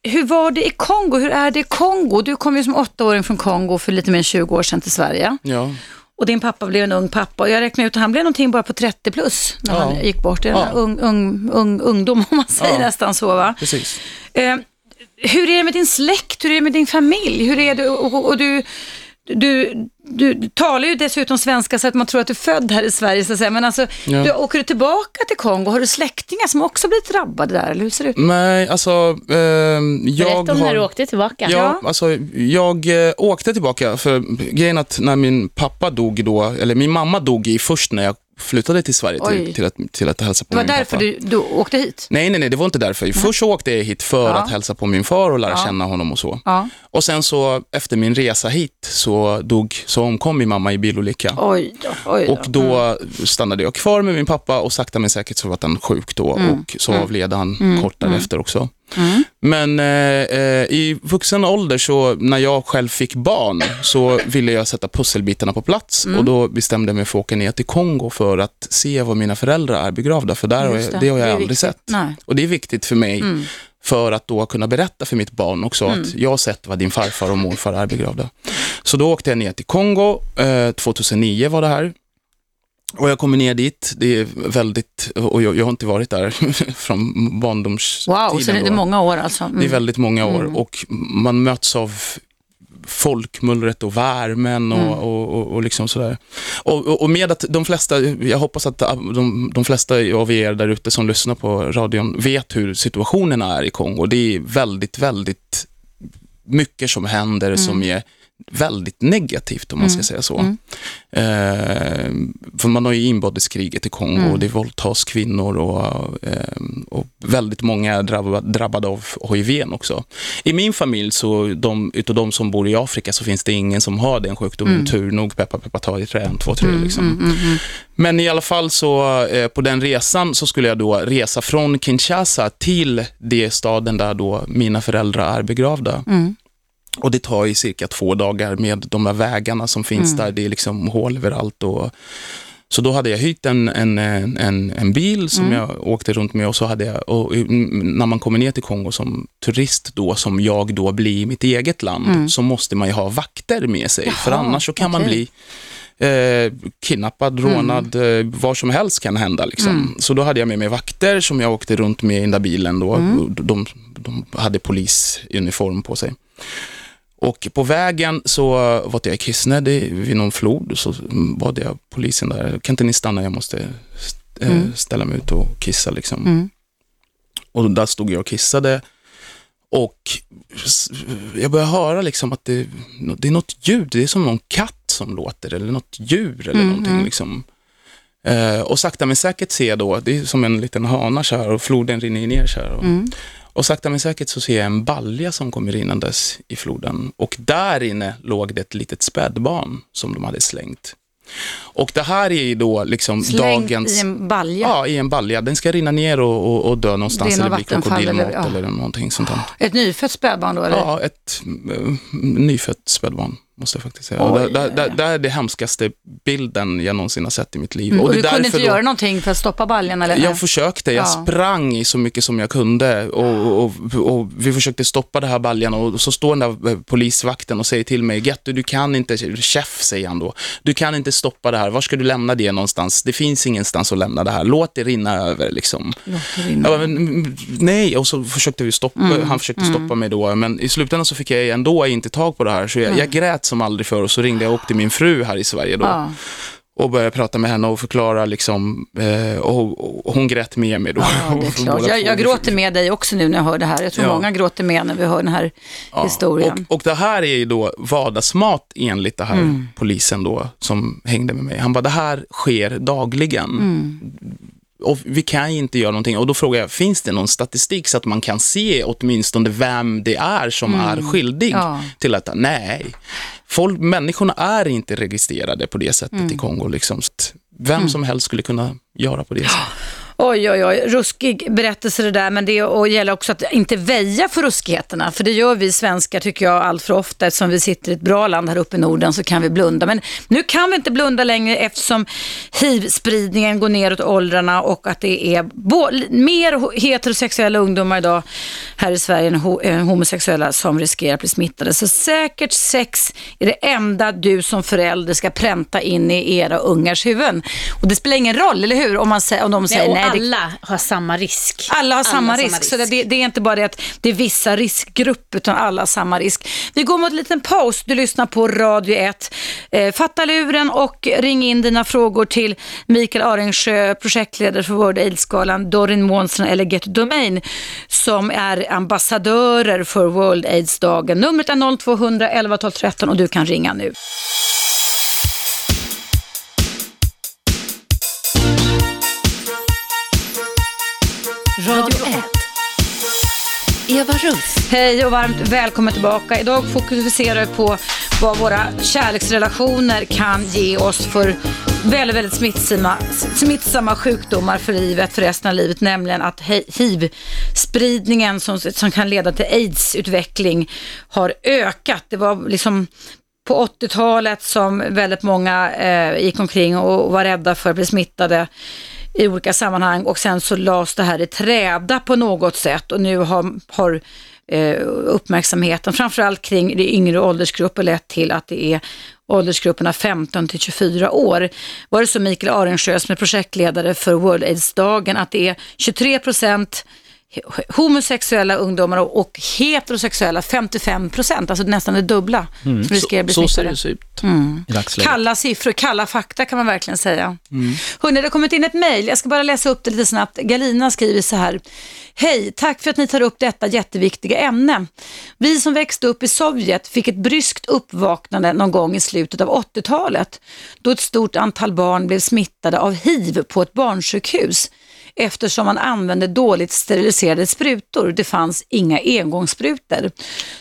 hur var det i Kongo? Hur är det i Kongo? Du kom ju som åttaåring från Kongo för lite mer än 20 år sedan till Sverige. Ja. Och din pappa blev en ung pappa och jag räknar ut att han blev någonting bara på 30 plus när Ja. han gick bort. En Ja. ung, ung, ung, ungdom om man säger Ja. nästan så va? Precis. Eh, hur är det med din släkt? Hur är det med din familj? Hur är det? Och, och, och du, du, du, talar ju dessutom svenska så att man tror att du är född här i Sverige. Så att säga. Men alltså, Ja. du, åker du tillbaka till Kongo? Har du släktingar som också blivit drabbade där? Eller hur ser det ut? Nej, alltså ehm, jag Berätta om har... när du åkte tillbaka. Ja, alltså jag eh, åkte tillbaka för grejen att när min pappa dog då, eller min mamma dog i först när jag flyttade till Sverige till, till, att, till att hälsa på Det var min därför pappa. du, du åkte hit? Nej, nej, nej, det var inte därför. Först så åkte jag hit för Ja. att hälsa på min far och lära Ja. känna honom och så. Ja. Och sen så efter min resa hit så dog, så omkom min mamma i bilolycka. Oj oj. Och då stannade jag kvar med min pappa och sakta men säkert så var han sjuk då Mm. och så avled han kort därefter också. Men eh, eh, i vuxen ålder så när jag själv fick barn så ville jag sätta pusselbitarna på plats Mm. och då bestämde jag mig för att åka ner till Kongo för att se var mina föräldrar är begravda för där jag, det har jag är aldrig viktigt. sett. Nej. Och det är viktigt för mig Mm. för att då kunna berätta för mitt barn också att jag har sett vad din farfar och morfar är begravda. Så då åkte jag ner till Kongo, eh, 2009 var det här. Och jag kommer ner dit, det är väldigt, och jag, jag har inte varit där <laughs> från barndomstiden. Wow, så det är då. många år alltså. Mm. Det är väldigt många år och man möts av folkmullret och värmen och, Mm. och, och, och liksom sådär. Och, och, med att de flesta, jag hoppas att de, de flesta av er där ute som lyssnar på radion vet hur situationen är i Kongo. Det är väldigt, väldigt mycket som händer Mm. som är väldigt negativt om man ska säga så. Eh, för man har ju inbördeskriget i Kongo Mm. och det våldtas kvinnor och, eh, och väldigt många är drabbade, drabbade av HIV också. I min familj, så de, utav de som bor i Afrika, så finns det ingen som har den sjukdomen. Mm. Tur nog, peppa peppa ta i trä, en, två, tre liksom. Men i alla fall så eh, på den resan så skulle jag då resa från Kinshasa till det staden där då mina föräldrar är begravda. Mm. Och det tar ju cirka två dagar med de här vägarna som finns där. Det är liksom hål överallt. Och, så då hade jag hyrt en, en, en, en bil som jag åkte runt med och så hade jag, och mm, när man kommer ner till Kongo som turist då, som jag då blir i mitt eget land, så måste man ju ha vakter med sig. för Jaha, annars så kan man okej. bli eh, kidnappad, rånad, eh, vad som helst kan hända. Liksom. Så då hade jag med mig vakter som jag åkte runt med i den där bilen. Då. De, de hade polisuniform på sig. Och på vägen så var jag kissnödig vid någon flod. Så bad jag polisen där, kan inte ni stanna, jag måste eh, ställa mig ut och kissa. Liksom. Mm. Och där stod jag och kissade. Och jag började höra liksom att det, det är något ljud, det är som någon katt som låter eller något djur eller någonting. Liksom. Eh, och sakta men säkert ser jag då, det är som en liten hana så här och floden rinner ner så här. Och, och sakta men säkert så ser jag en balja som kommer rinnandes i floden. Och där inne låg det ett litet spädbarn som de hade slängt. Och det här är ju då liksom Släng dagens... i en balja. Ja, i en balja. Den ska rinna ner och, och, och dö någonstans eller bli krokodilmat eller- eller, ja. någonting sånt där. Ett nyfött spädbarn då eller? Ja, ett äh, nyfött spädbarn, måste jag faktiskt säga. Oj, det, det, det, är det hemskaste bilden jag någonsin har sett i mitt liv. Mm, och det du kunde inte då- göra någonting för att stoppa baljan eller? jag försökte, jag Ja. sprang i så mycket som jag kunde och, och, och, och vi försökte stoppa det här baljan och så står den där eh, polisvakten och säger till mig, Gettu du kan inte, chef säger han då, du kan inte stoppa det här, var ska du lämna det någonstans? Det finns ingenstans att lämna det här, låt det rinna över liksom. Det rinna. Men, mm, nej, och så försökte vi stoppa, Mm, han försökte stoppa mig då, men i slutändan så fick jag ändå inte tag på det här, så jag, jag grät som aldrig förr och så ringde jag upp till min fru här i Sverige då Ja. och började prata med henne och förklara liksom, eh, och, och hon grät med mig då. Ja, det är <laughs> klart. Jag, jag gråter med dig också nu när jag hör det här. Jag tror Ja. många gråter med när vi hör den här Ja, historien. Och, och det här är ju då vardagsmat enligt det här Mm. polisen då som hängde med mig. Han bara, det här sker dagligen. Mm. Och vi kan inte göra någonting. Och då frågar jag, finns det någon statistik så att man kan se åtminstone vem det är som är skyldig Mm. Ja. till detta? Nej, Folk, människorna är inte registrerade på det sättet Mm. i Kongo. Liksom. Vem som helst skulle kunna göra på det sättet. <gasps> <gasps> Oj, oj, oj. Ruskig berättelse det där, men det och gäller också att inte väja för ruskigheterna. För det gör vi svenskar, tycker jag, allt för ofta. Eftersom vi sitter i ett bra land här uppe i Norden så kan vi blunda. Men nu kan vi inte blunda längre eftersom hiv-spridningen går neråt åldrarna och att det är mer heterosexuella ungdomar idag här i Sverige än ho eh, homosexuella som riskerar att bli smittade. Så säkert sex är det enda du som förälder ska pränta in i era ungars huvuden. Och det spelar ingen roll, eller hur? Om, man, om de säger nej. Nej alla har samma risk. alla har samma risk, så det, det är inte bara det att det är vissa riskgrupper, utan alla har samma risk. Vi går mot en liten paus. Du lyssnar på Radio 1. Eh, fatta luren och ring in dina frågor till Mikael Aringsjö, projektledare för World AIDS-galan, Dorin Månsson eller Get Domain, som är ambassadörer för World AIDS-dagen. Numret är 0200 11 12 13 och du kan ringa nu. Radio 1. Eva Russ. Hej och varmt välkommen tillbaka. Idag fokuserar vi på vad våra kärleksrelationer kan ge oss för väldigt, väldigt smittsamma, smittsamma sjukdomar för livet, för resten av livet, nämligen att hiv-spridningen som, som kan leda till aids-utveckling har ökat. Det var liksom på 80-talet som väldigt många eh, gick omkring och var rädda för att bli smittade i olika sammanhang och sen så lades det här i träda på något sätt och nu har, har eh, uppmärksamheten framförallt kring det yngre åldersgrupper lett till att det är åldersgrupperna 15 till 24 år. Var det så Mikael Arensjö som är projektledare för World AIDS-dagen att det är 23 procent homosexuella ungdomar och heterosexuella 55 procent, alltså nästan det dubbla. Mm. Som riskerar att bli så, så ser det ut Mm. Kalla siffror, kalla fakta kan man verkligen säga. Mm. Hörrni, det har kommit in ett mejl. Jag ska bara läsa upp det lite snabbt. Galina skriver så här. Hej, tack för att ni tar upp detta jätteviktiga ämne. Vi som växte upp i Sovjet fick ett bryskt uppvaknande någon gång i slutet av 80-talet då ett stort antal barn blev smittade av hiv på ett barnsjukhus eftersom man använde dåligt steriliserade sprutor. Det fanns inga engångssprutor.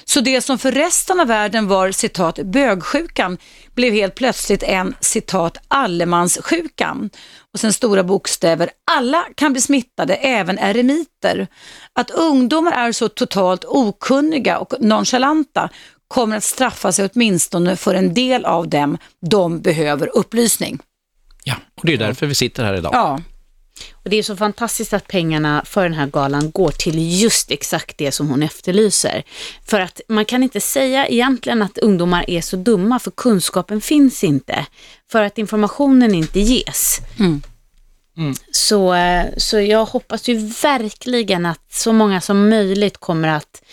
Så det som för resten av världen var citat bögsjukan blev helt plötsligt en citat allemanssjukan. Och sen stora bokstäver. Alla kan bli smittade, även eremiter. Att ungdomar är så totalt okunniga och nonchalanta kommer att straffa sig åtminstone för en del av dem. De behöver upplysning. Ja, och det är därför vi sitter här idag. Ja. Och det är så fantastiskt att pengarna för den här galan går till just exakt det som hon efterlyser. För att man kan inte säga egentligen att ungdomar är så dumma, för kunskapen finns inte. För att informationen inte ges. Mm. Så, eh, så jag hoppas ju verkligen att så många som möjligt kommer att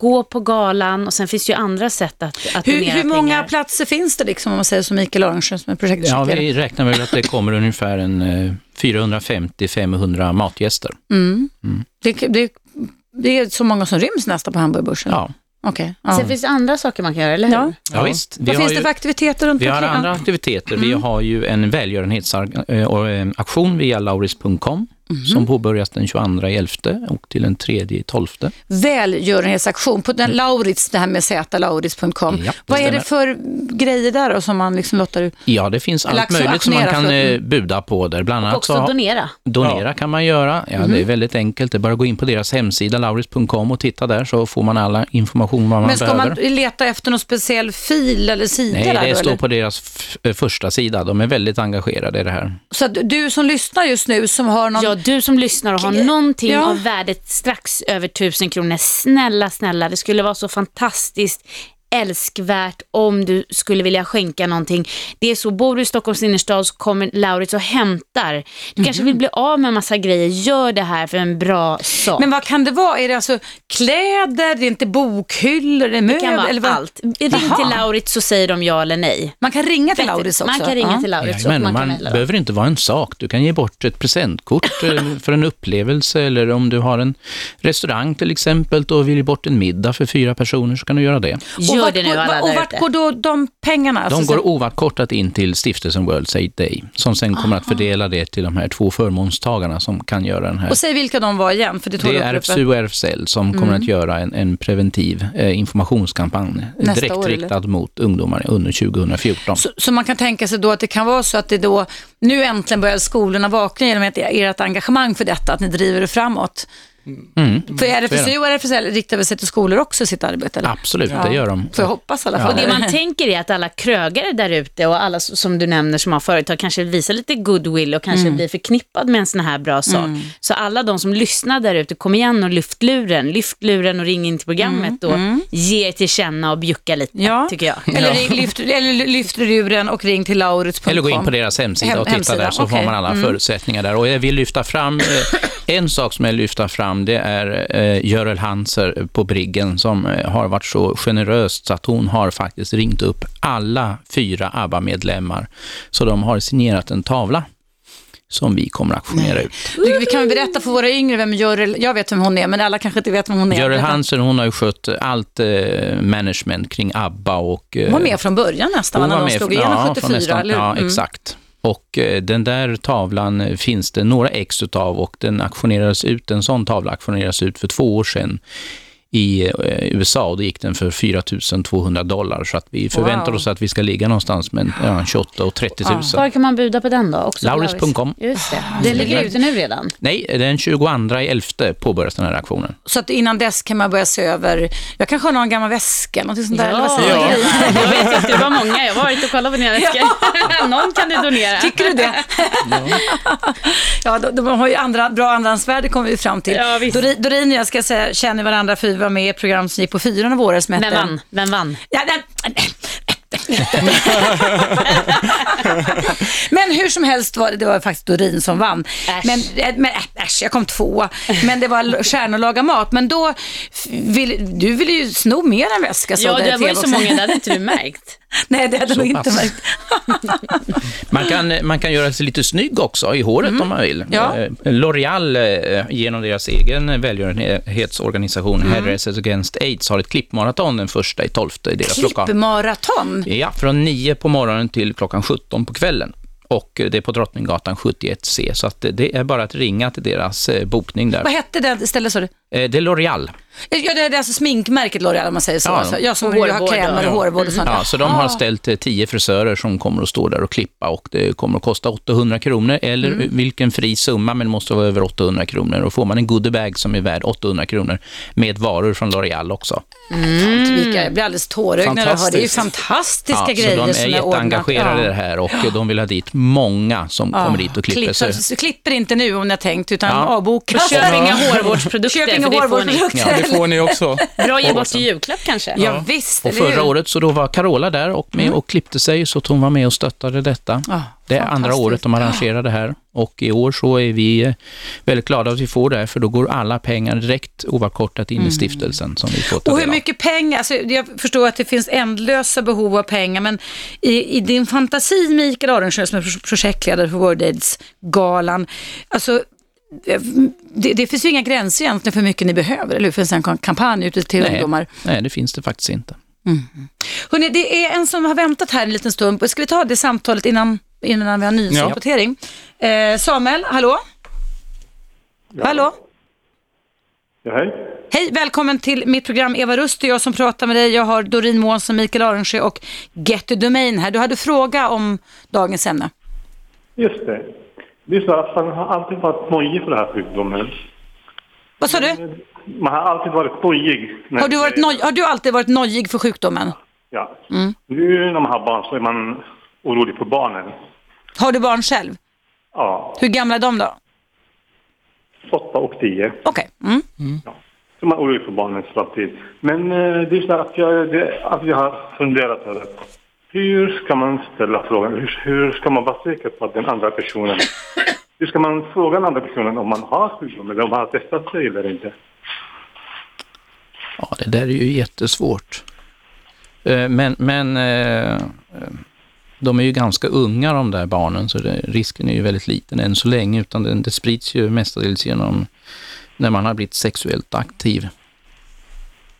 gå på galan och sen finns det ju andra sätt att, att Hur, donera hur många pengar. platser finns det liksom om man säger som Mikael Aronsson som är Ja, projektsekreterare? vi räknar med att det kommer ungefär en eh, 450-500 matgäster. Mm. Det, det, det är så många som ryms nästan på Hamburgbörsen? Ja, Okej. ja. Sen finns det andra saker man kan göra, eller hur? Ja. ja visst. Vi Vad har finns ju- det för aktiviteter runt Vi har omkring? andra aktiviteter. Vi har ju en välgörenhetsaktion via lauris.com som påbörjas den 22 11 och till den 3 12. Välgörenhetsaktion på den Laurits, det här med zlaurits.com. Ja, Vad är det för grejer där då som man liksom lottar ut? Ja, det finns allt möjligt som man kan för- eh, buda på där. Bland Och annat också så donera. donera kan man göra. Ja, Mhm. Det är väldigt enkelt. Det är bara att gå in på deras hemsida lauris.com och titta där så får man alla information vad man Men ska behöver. man leta efter någon speciell fil eller sida Nej, där det då, står eller? på deras eh, första sida. De är väldigt engagerade i det här. Så att du som lyssnar just nu som har någon... Ja, du som lyssnar och har Ja. någonting av värdet strax över tusen kronor, snälla, snälla, det skulle vara så fantastiskt älskvärt om du skulle vilja skänka någonting. Det är så, bor du i Stockholms innerstad så kommer Laurits och hämtar. Du kanske vill bli av med en massa grejer, gör det här för en bra sak. Men vad kan det vara? Är det alltså kläder, det är inte bokhyllor, det är det möbler? kan vara eller vad? allt. Ring Jaha. till Laurits så säger de ja eller nej. Man kan ringa till Laurits också? Man kan ringa Ja. till Laurits och Jajamän, man man behöver inte vara en sak. Du kan ge bort ett presentkort <laughs> eh, för en upplevelse eller om du har en restaurang till exempel och vill ge bort en middag för fyra personer så kan du göra det. Och Gör vart det nu alla Och vart går då de pengarna? De Alltså, går oavkortat in till stiftelsen World Aid Day, som sen kommer att fördela det till de här två förmånstagarna som kan göra den här. och säg vilka de var igen, för det tog Det är RFSU och RFSL som kommer att göra en, en preventiv eh, informationskampanj Nästa direkt år, eller? riktad mot ungdomar under 2014. Så, så man kan tänka sig då att det kan vara så att det då, nu äntligen börjar skolorna vakna genom ert, ert engagemang för detta, att ni driver det framåt. Mm. För RFSU och RFSL riktar väl sig till skolor också i sitt arbete? Eller? Absolut, det gör de. Får jag hoppas i alla fall. Och det man tänker är att alla krögare där ute och alla som du nämner som har företag kanske visar lite goodwill och kanske blir förknippad med en sån här bra sak. Så alla de som lyssnar där ute, kom igen och lyft luren. Lyft luren och ring in till programmet och ge er till känna och bjucka lite, Ja. tycker jag. Eller, ring- lyft, eller lyft luren och ring till laurits.com. Eller gå in på deras hemsida Hem- och titta hemsida, där så okej. får man alla förutsättningar där. Och jag vill lyfta fram, eh, en sak som jag vill lyfta fram det är eh, Görel Hanser på Briggen som eh, har varit så generöst så att hon har faktiskt ringt upp alla fyra ABBA-medlemmar. Så de har signerat en tavla som vi kommer att auktionera ut. Du, Vi kan berätta för våra yngre vem Görel, jag vet vem hon är, men alla kanske inte vet vem hon är. Görel. Hansen hon har ju skött allt eh, management kring ABBA och... eh, Hon var med från början nästan, när var de slog från- igenom ja, 74, från nästan- eller? Ja, Mm. exakt. Och eh, den där tavlan finns det några ex utav och den auktionerades ut, en sån tavla auktionerades ut för två år sedan i eh, USA och då gick den för 4 200 dollar så att vi förväntar Wow. oss att vi ska ligga någonstans med ja, 28 och 30 000. Var kan man buda på den då? Lauris.com. Just det. Den ligger ute nu redan. Nej, den 22 i 11 påbörjas den här auktionen. Så att innan dess kan man börja se över, jag kanske har någon gammal väska, något sånt där. eller vad Ja, säger du? <laughs> jag vet att det var många. Jag har varit och kollat på dina väskor. <laughs> Någon kan du donera. Tycker du det? <laughs> ja, de, de har ju andra, bra andrahandsvärde kommer vi fram till. Ja. Dorin, Dorin och jag ska säga, känner varandra för var med i ett program som gick på fyran av året som hette... Vem vann? Vem vann? Ja, nej, Men hur som helst var det, det var faktiskt Dorin som vann. Äsch. Men, äh, men äh, äsch, jag kom tvåa. Men det var stjärnor laga mat. Men då, vill, du ville ju sno mer än väska. sa Ja, det var ju så många, det hade inte du märkt. Nej, det hade nog inte märkt. <laughs> Man kan, man kan göra sig lite snygg också i håret om man vill. Mm. Ja. Eh, L'Oreal, eh, genom deras egen välgörenhetsorganisation Mm. Hairdressers Against AIDS, har ett klippmaraton den första i tolfte i deras lokal. Klippmaraton. Ja, från 9 på morgonen till klockan 17 på kvällen. Och det är på Drottninggatan 71C, så att det- det är bara att ringa till deras eh, bokning där. Vad hette det stället sa du? Eh, Det är L'Oreal. Ja, det är alltså sminkmärket L'Oreal om man säger så. Ja. Alltså, jag som vill ha krämer och hårvård och sånt. Ja, så de har ställt eh, 10 frisörer som kommer att stå där och klippa och det kommer att kosta 800 kronor eller Mm. vilken fri summa, men det måste vara över 800 kronor. Och får man en goodiebag som är värd 800 kronor med varor från L'Oreal också. Vilka, jag blir alldeles tårögd när jag hör det. Det är ju fantastiska Ja, grejer så de är som är ordnat. jätteengagerade i det här och de vill ha dit många som kommer dit och klipper Klipp, sig. så, så klipper inte nu om ni har tänkt, utan Ja. avboka. Köp inga hårvårdsprodukter, Köp ni. hårvårdsprodukter. Ja, det får ni också. <laughs> Bra att ge bort i julklapp kanske. Ja, visst, Och förra året så då var Carola där och med och klippte sig så att hon var med och stöttade detta. Ja, Det är andra året de arrangerar det här och i år så är vi eh, väldigt glada att vi får det här för då går alla pengar direkt oavkortat in i stiftelsen som vi får ta Och hur mycket pengar, alltså, jag förstår att det finns ändlösa behov av pengar, men i, i din fantasi Mikael Arensjö som är pro- projektledare för World Aids-galan, alltså det, det finns ju inga gränser egentligen för hur mycket ni behöver, eller hur? För en sån kampanj ute till Nej, ungdomar. nej, det finns det faktiskt inte. Hörrni, det är en som har väntat här en liten stund. Ska vi ta det samtalet innan, innan vi har nyhetsrapportering? Eh, Samuel, hallå? Hallå? Ja, hej. Hej, välkommen till mitt program. Eva Rust och jag som pratar med dig. Jag har Dorin Månsson, Mikael Arensjö och Getty Domain här. Du hade fråga om dagens ämne. Just det. Det är så att man har alltid varit nojig för den här sjukdomen. Vad sa du? Man har alltid varit nojig. Har du, varit noj- har du alltid varit nojig för sjukdomen? Ja. Mm. Nu när man har barn så är man orolig för barnen. Har du barn själv? Ja, Hur gamla är de då? åtta och tio. Okej. Mm. Så man är orolig för barnens framtid. Men eh, det är så att jag, det, att jag har funderat över hur ska man ställa frågan? Hur, hur ska man vara säker på att den andra personen... Hur ska man fråga den andra personen om man har sjukdomen eller om man har testat sig eller inte? Ja, det där är ju jättesvårt. Eh, Men, men eh, eh, de är ju ganska unga de där barnen så det, risken är ju väldigt liten än så länge utan det, det sprids ju mestadels genom när man har blivit sexuellt aktiv.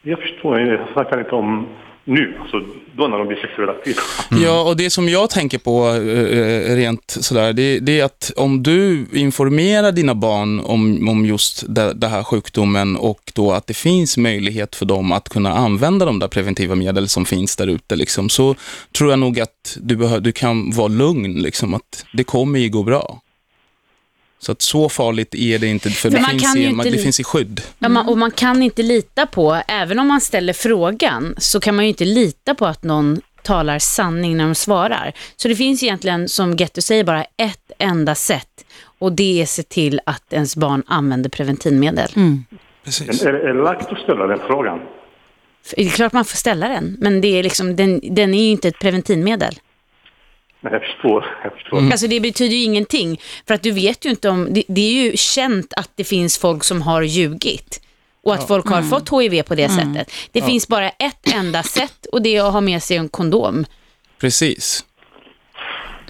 Jag förstår. Jag snackar inte om nu, alltså då när de blir sexuellt aktiva. Ja, och det som jag tänker på eh, rent sådär, det, det är att om du informerar dina barn om, om just det, det här sjukdomen och då att det finns möjlighet för dem att kunna använda de där preventiva medel som finns där ute, liksom, så tror jag nog att du, behö, du kan vara lugn, liksom, att det kommer ju gå bra. Så att så farligt är det inte, för För det man finns, kan i, inte det finns i skydd. Ja, man, och man kan inte lita på, även om man ställer frågan, så kan man ju inte lita på att någon talar sanning när de svarar. Så det finns egentligen, som Getto säger, bara ett enda sätt. Och det är att se till att ens barn använder preventivmedel. Precis. Men är, är det lagt att ställa den frågan? Det är klart man får ställa den, men det är liksom, den, den är ju inte ett preventivmedel. Nej, jag förstår. Jag förstår. Alltså det betyder ju ingenting, för att du vet ju inte om, det, det är ju känt att det finns folk som har ljugit. Och att folk har fått HIV på det sättet. Det finns bara ett enda sätt och det är att ha med sig en kondom. Precis.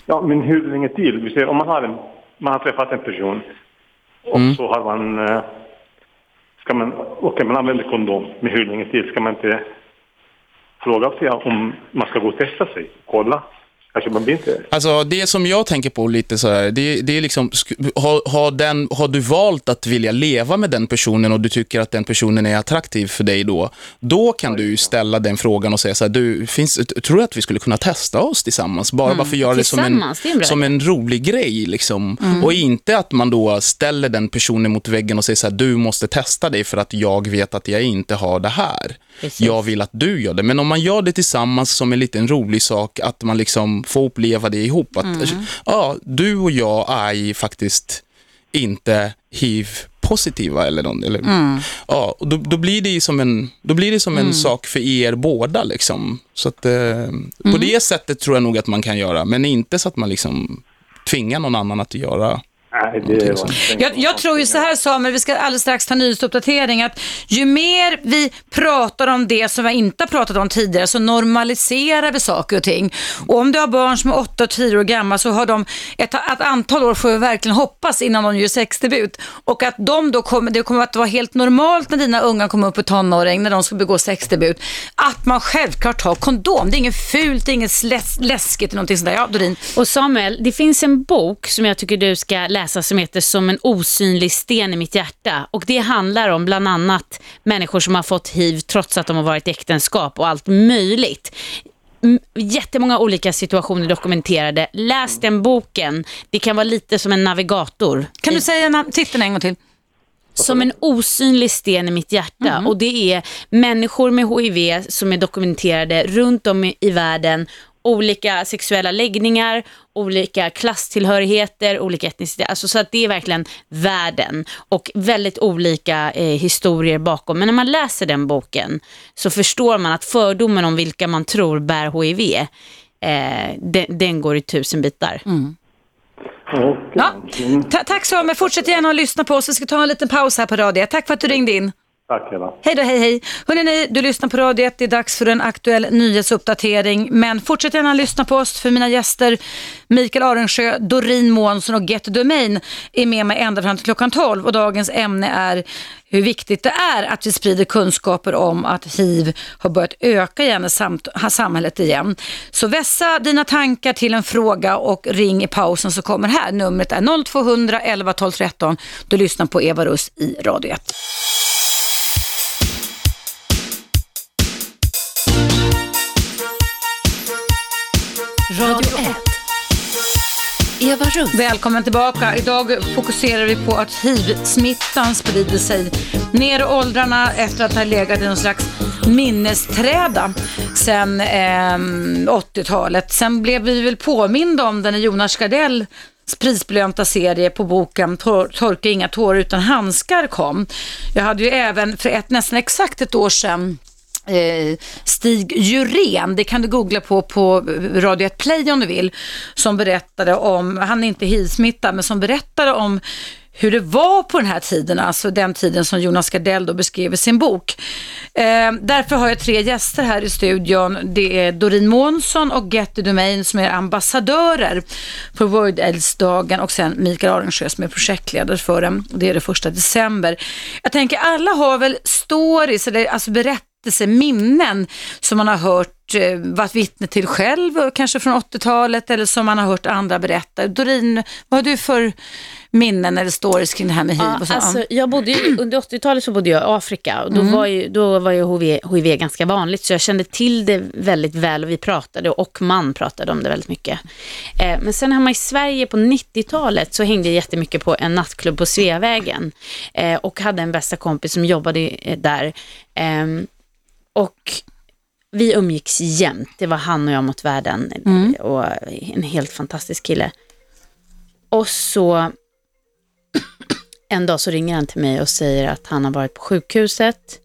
Ja, men hur länge till? Vi säger, om man har, en, man har träffat en person och så har man... eh, Ska man... Okej, man använder kondom, men hur länge till? Ska man inte fråga sig om man ska gå och testa sig? Kolla? Kanske man blir inte... Alltså det som jag tänker på lite så här, det, det är liksom, har, har, den, har du valt att vilja leva med den personen och du tycker att den personen är attraktiv för dig då, då kan du ställa den frågan och säga så här, du, finns, tror du att vi skulle kunna testa oss tillsammans? Bara varför göra det som en, Tillsammans, det är en som en rolig grej liksom. Och inte att man då ställer den personen mot väggen och säger så här, du måste testa dig för att jag vet att jag inte har det här. Precis. Jag vill att du gör det. Men om man gör det tillsammans som en liten rolig sak, att man liksom får uppleva det ihop. Att, ja, du och jag är faktiskt inte hiv-positiva eller någon. Eller, ja, och då, då blir det som en, då blir det som en sak för er båda. Liksom. Så att, eh, På det sättet tror jag nog att man kan göra, men inte så att man liksom tvingar någon annan att göra Nej, det var Jag, jag tror ju så här Samuel, vi ska alldeles strax ta nyhetsuppdatering, att ju mer vi pratar om det som vi inte har pratat om tidigare så normaliserar vi saker och ting. Och om du har barn som är 8 och 10 år gamla så har de ett, ett antal år får vi verkligen hoppas innan de gör sexdebut. Och att de då kommer, det kommer att vara helt normalt när dina unga kommer upp i tonåring, när de ska begå sexdebut, att man självklart har kondom. Det är inget fult, det är inget läs, läskigt eller någonting sådär. Ja, Dorin. Och Samuel, det finns en bok som jag tycker du ska läsa som heter Som en osynlig sten i mitt hjärta. Och det handlar om bland annat människor som har fått hiv trots att de har varit i äktenskap och allt möjligt. Jättemånga olika situationer dokumenterade. Läs den boken. Det kan vara lite som en navigator. Kan du säga titeln en gång till? Som en osynlig sten i mitt hjärta. Och det är människor med HIV som är dokumenterade runt om i världen. Olika sexuella läggningar, olika klasstillhörigheter, olika etniciteter. Alltså så att det är verkligen världen och väldigt olika eh, historier bakom. Men när man läser den boken så förstår man att fördomen om vilka man tror bär HIV, eh, den, den går i tusen bitar. Och, Ja. Ta- tack Samuel, fortsätt gärna att lyssna på oss. Vi ska ta en liten paus här på radio. Tack för att du ringde in. Tack Eva. Hej då, hej hej. Hörrni, du lyssnar på Radio 1. Det är dags för en aktuell nyhetsuppdatering. Men fortsätt gärna lyssna på oss för mina gäster Mikael Arensjö, Doreen Månsson och Get Domain är med mig ända fram till klockan 12. Och dagens ämne är hur viktigt det är att vi sprider kunskaper om att hiv har börjat öka igen i samhället igen. Så vässa dina tankar till en fråga och ring i pausen så kommer här. Numret är 0200 11 12 13. Du lyssnar på Eva Russ i Radio 1. Radio 1. Eva Russ. Välkommen tillbaka. Idag fokuserar vi på att hiv-smittan sprider sig ner i åldrarna efter att ha legat i någon slags minnesträda sedan eh, 80-talet. Sen blev vi väl påminda om den i Jonas Gardells prisbelönta serie på boken Tor Torka inga tårar utan handskar kom. Jag hade ju även för ett, nästan exakt ett år sedan Eh, Stig Jurén, det kan du googla på på Radio 1 Play om du vill, som berättade om, han är inte hiv-smittad, men som berättade om hur det var på den här tiden, alltså den tiden som Jonas Gardell då beskrev i sin bok. Eh, därför har jag tre gäster här i studion. Det är Doreen Månsson och Getty Domain som är ambassadörer för World AIDS-dagen och sen Mikael Arensjö som är projektledare för den. Det är det första december. Jag tänker alla har väl stories, eller alltså berättelser berättelser, minnen som man har hört, eh, varit vittne till själv, och kanske från 80-talet eller som man har hört andra berätta. Dorin, vad har du för minnen eller stories kring det här med hiv? Ja, alltså, jag bodde ju, under 80-talet så bodde jag i Afrika och då var ju, då var ju HIV, HIV ganska vanligt så jag kände till det väldigt väl och vi pratade och man pratade om det väldigt mycket. Eh, men sen hemma i Sverige på 90-talet så hängde jag jättemycket på en nattklubb på Sveavägen eh, och hade en bästa kompis som jobbade eh, där. Och vi umgicks jämt. Det var han och jag mot världen och en helt fantastisk kille. Och så en dag så ringer han till mig och säger att han har varit på sjukhuset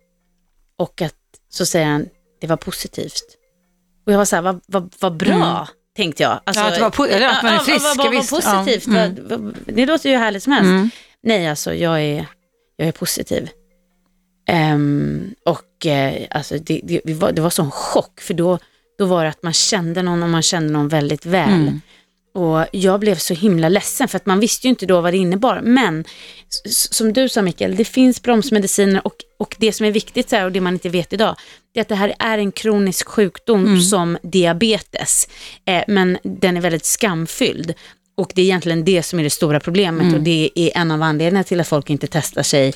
och att så säger han det var positivt. Och jag var så här, vad, vad, vad bra, tänkte jag. Alltså, Ja, att det var po- att man är frisk, vad, vad, vad visst. positivt. Ja. Mm. Vad, vad, det låter ju härligt som helst. Nej, alltså jag är, jag är positiv. Ehm, och eh, alltså, det, det, det, var, det var sån chock, för då, då var det att man kände någon och man kände någon väldigt väl. Mm. Och jag blev så himla ledsen för att man visste ju inte då vad det innebar. Men som du sa Mikael, det finns bromsmediciner och, och det som är viktigt så här, och det man inte vet idag, det är att det här är en kronisk sjukdom som diabetes. Eh, men den är väldigt skamfylld. Och det är egentligen det som är det stora problemet och det är en av anledningarna till att folk inte testar sig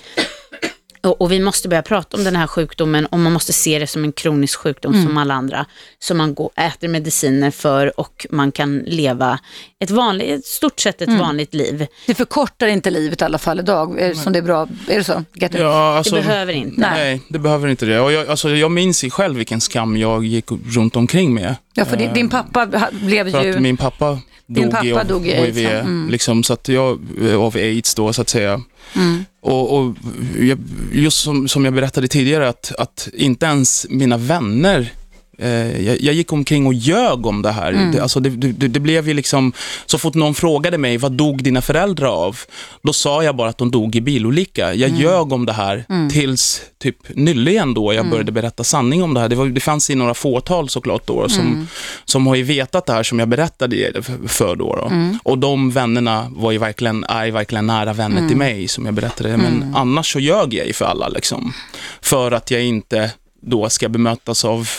och, och vi måste börja prata om den här sjukdomen och man måste se det som en kronisk sjukdom som alla andra. Som man går, äter mediciner för och man kan leva ett vanligt, ett stort sett ett vanligt liv. Det förkortar inte livet i alla fall idag, eh, som det är bra. Är det så? Getty? Ja, alltså, det behöver inte. Nej. det behöver inte det. Och jag, alltså, jag minns själv vilken skam jag gick runt omkring med. Ja, för din, din pappa ha- blev För ju... att min pappa Din dog pappa i dog i aids, HIV, ja. Mm. liksom, så att jag, av aids då så att säga. Mm. Och, och jag, just som, som jag berättade tidigare, att, att inte ens mina vänner eh, jag, jag gick omkring och ljög om det här. Mm. Det, alltså det, det, det blev ju liksom, så fort någon frågade mig, vad dog dina föräldrar av? Då sa jag bara att de dog i bilolycka. Jag Mm. ljög om det här tills typ nyligen då jag började berätta sanning om det här. Det, var, det fanns i några fåtal såklart då som, Mm. som har ju vetat det här som jag berättade för då. då. Mm. Och de vännerna var ju verkligen, är ju verkligen nära vänner Mm. till mig som jag berättade. Men annars så ljög jag ju för alla liksom. För att jag inte då ska bemötas av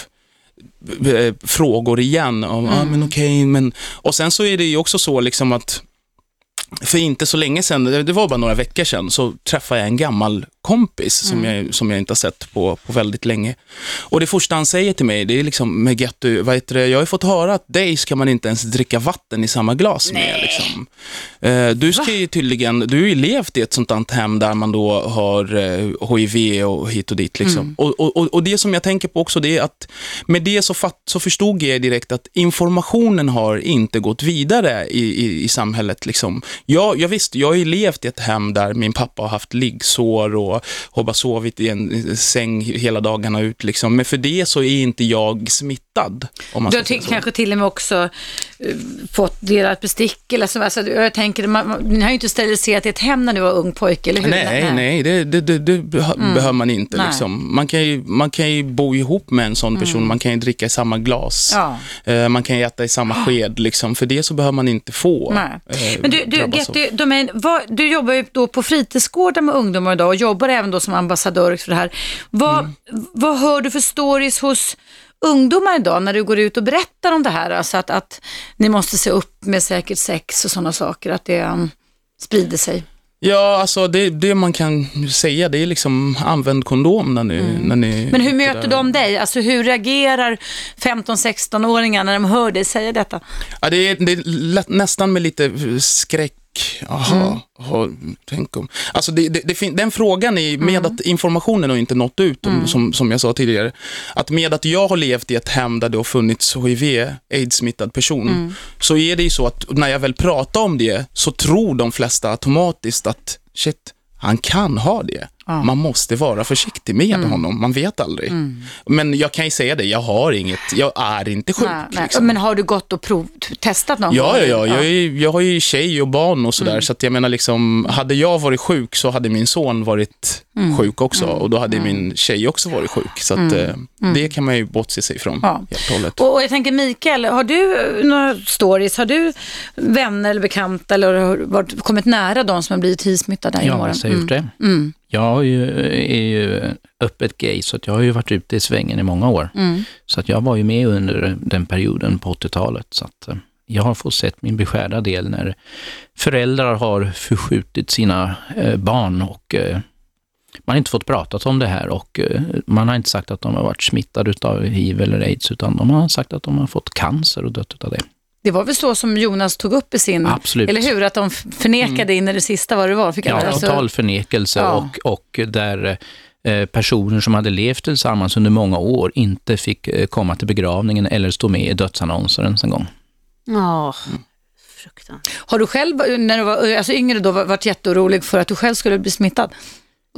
frågor igen. Om, ah, men okej, men... Och sen så är det ju också så liksom att för inte så länge sedan, det var bara några veckor sedan, så träffade jag en gammal kompis som, jag, som jag inte har sett på, på väldigt länge. Och det första han säger till mig, det är liksom, med Getty, vad heter det, jag har ju fått höra att dig ska man inte ens dricka vatten i samma glas med. Liksom. Eh, du ska ju tydligen, du har ju levt i ett sånt hem där man då har eh, HIV och hit och dit. Liksom. Och, och, och- och det som jag tänker på också, det är att med det så, fatt, så förstod jag direkt att informationen har inte gått vidare i, i, i samhället. Liksom. Jag, jag visst, jag har ju levt i ett hem där min pappa har haft liggsår och och har bara sovit i en säng hela dagarna ut. Liksom. Men för det så är inte jag smittad. Om man Du har kanske till och med också eh, fått delat bestick eller så. Alltså, jag tänker, man, man, ni har ju inte steriliserat ett hem när du var ung pojke, eller hur? Nej, nej, det, det, det, det beha- behöver man inte. Liksom. Man, kan ju, man kan ju bo ihop med en sån person, man kan ju dricka i samma glas, Ja. Eh, man kan ju äta i samma sked. Liksom. För det så behöver man inte få Nej. eh, Men du, du. Getty, Domain, vad, du jobbar ju då på fritidsgårdar med ungdomar idag och jobbar även då som ambassadör för det här. Vad, Mm. vad hör du för stories hos ungdomar idag när du går ut och berättar om det här? Alltså att, att ni måste se upp med säkert sex och sådana saker, att det um, sprider sig. Ja, alltså det, det man kan säga, det är liksom använd kondom när ni... När ni Mm. Men hur möter de dig? Alltså hur reagerar 15-16-åringar när de hör dig säga detta? Ja, det är, det är lätt, nästan med lite skräck. Jaha, jaha, tänk om. Alltså det, det, det den frågan är med att informationen har inte nått ut, om, som, som jag sa tidigare. Att med att jag har levt i ett hem där det har funnits HIV, aids-smittad person, så är det ju så att när jag väl pratar om det så tror de flesta automatiskt att shit, han kan ha det. Man måste vara försiktig med honom, man vet aldrig. Men jag kan ju säga det, jag har inget, jag är inte sjuk. Nej, nej. liksom. Men har du gått och prov, testat någon Ja, gång? ja, ja. Jag, är, jag har ju tjej och barn och sådär, så att jag menar liksom, hade jag varit sjuk så hade min son varit sjuk också och då hade min tjej också varit sjuk. Så att eh, det kan man ju bortse sig ifrån Ja. helt och hållet. Och, och jag tänker Mikael, har du eh, några stories? Har du vänner eller bekanta eller har du varit, kommit nära de som har blivit hivsmittade Ja, så har jag gjort det. Jag är ju, är ju öppet gay, så jag har ju varit ute i svängen i många år. Mm. Så att jag var ju med under den perioden på 80-talet. Så att eh, jag har fått sett min beskärda del när föräldrar har förskjutit sina eh, barn och eh, man har inte fått pratat om det här och man har inte sagt att de har varit smittade av hiv eller aids, utan de har sagt att de har fått cancer och dött av det. Det var väl så som Jonas tog upp i sin, Absolut. eller hur? Att de förnekade in i det sista vad det var. Fick Ja, alltså- total förnekelse Ja. och, och där eh, personer som hade levt tillsammans under många år inte fick eh, komma till begravningen eller stå med i dödsannonser ens en gång. Ja, fruktansvärt. Har du själv, när du var alltså yngre då, varit jätteorolig för att du själv skulle bli smittad?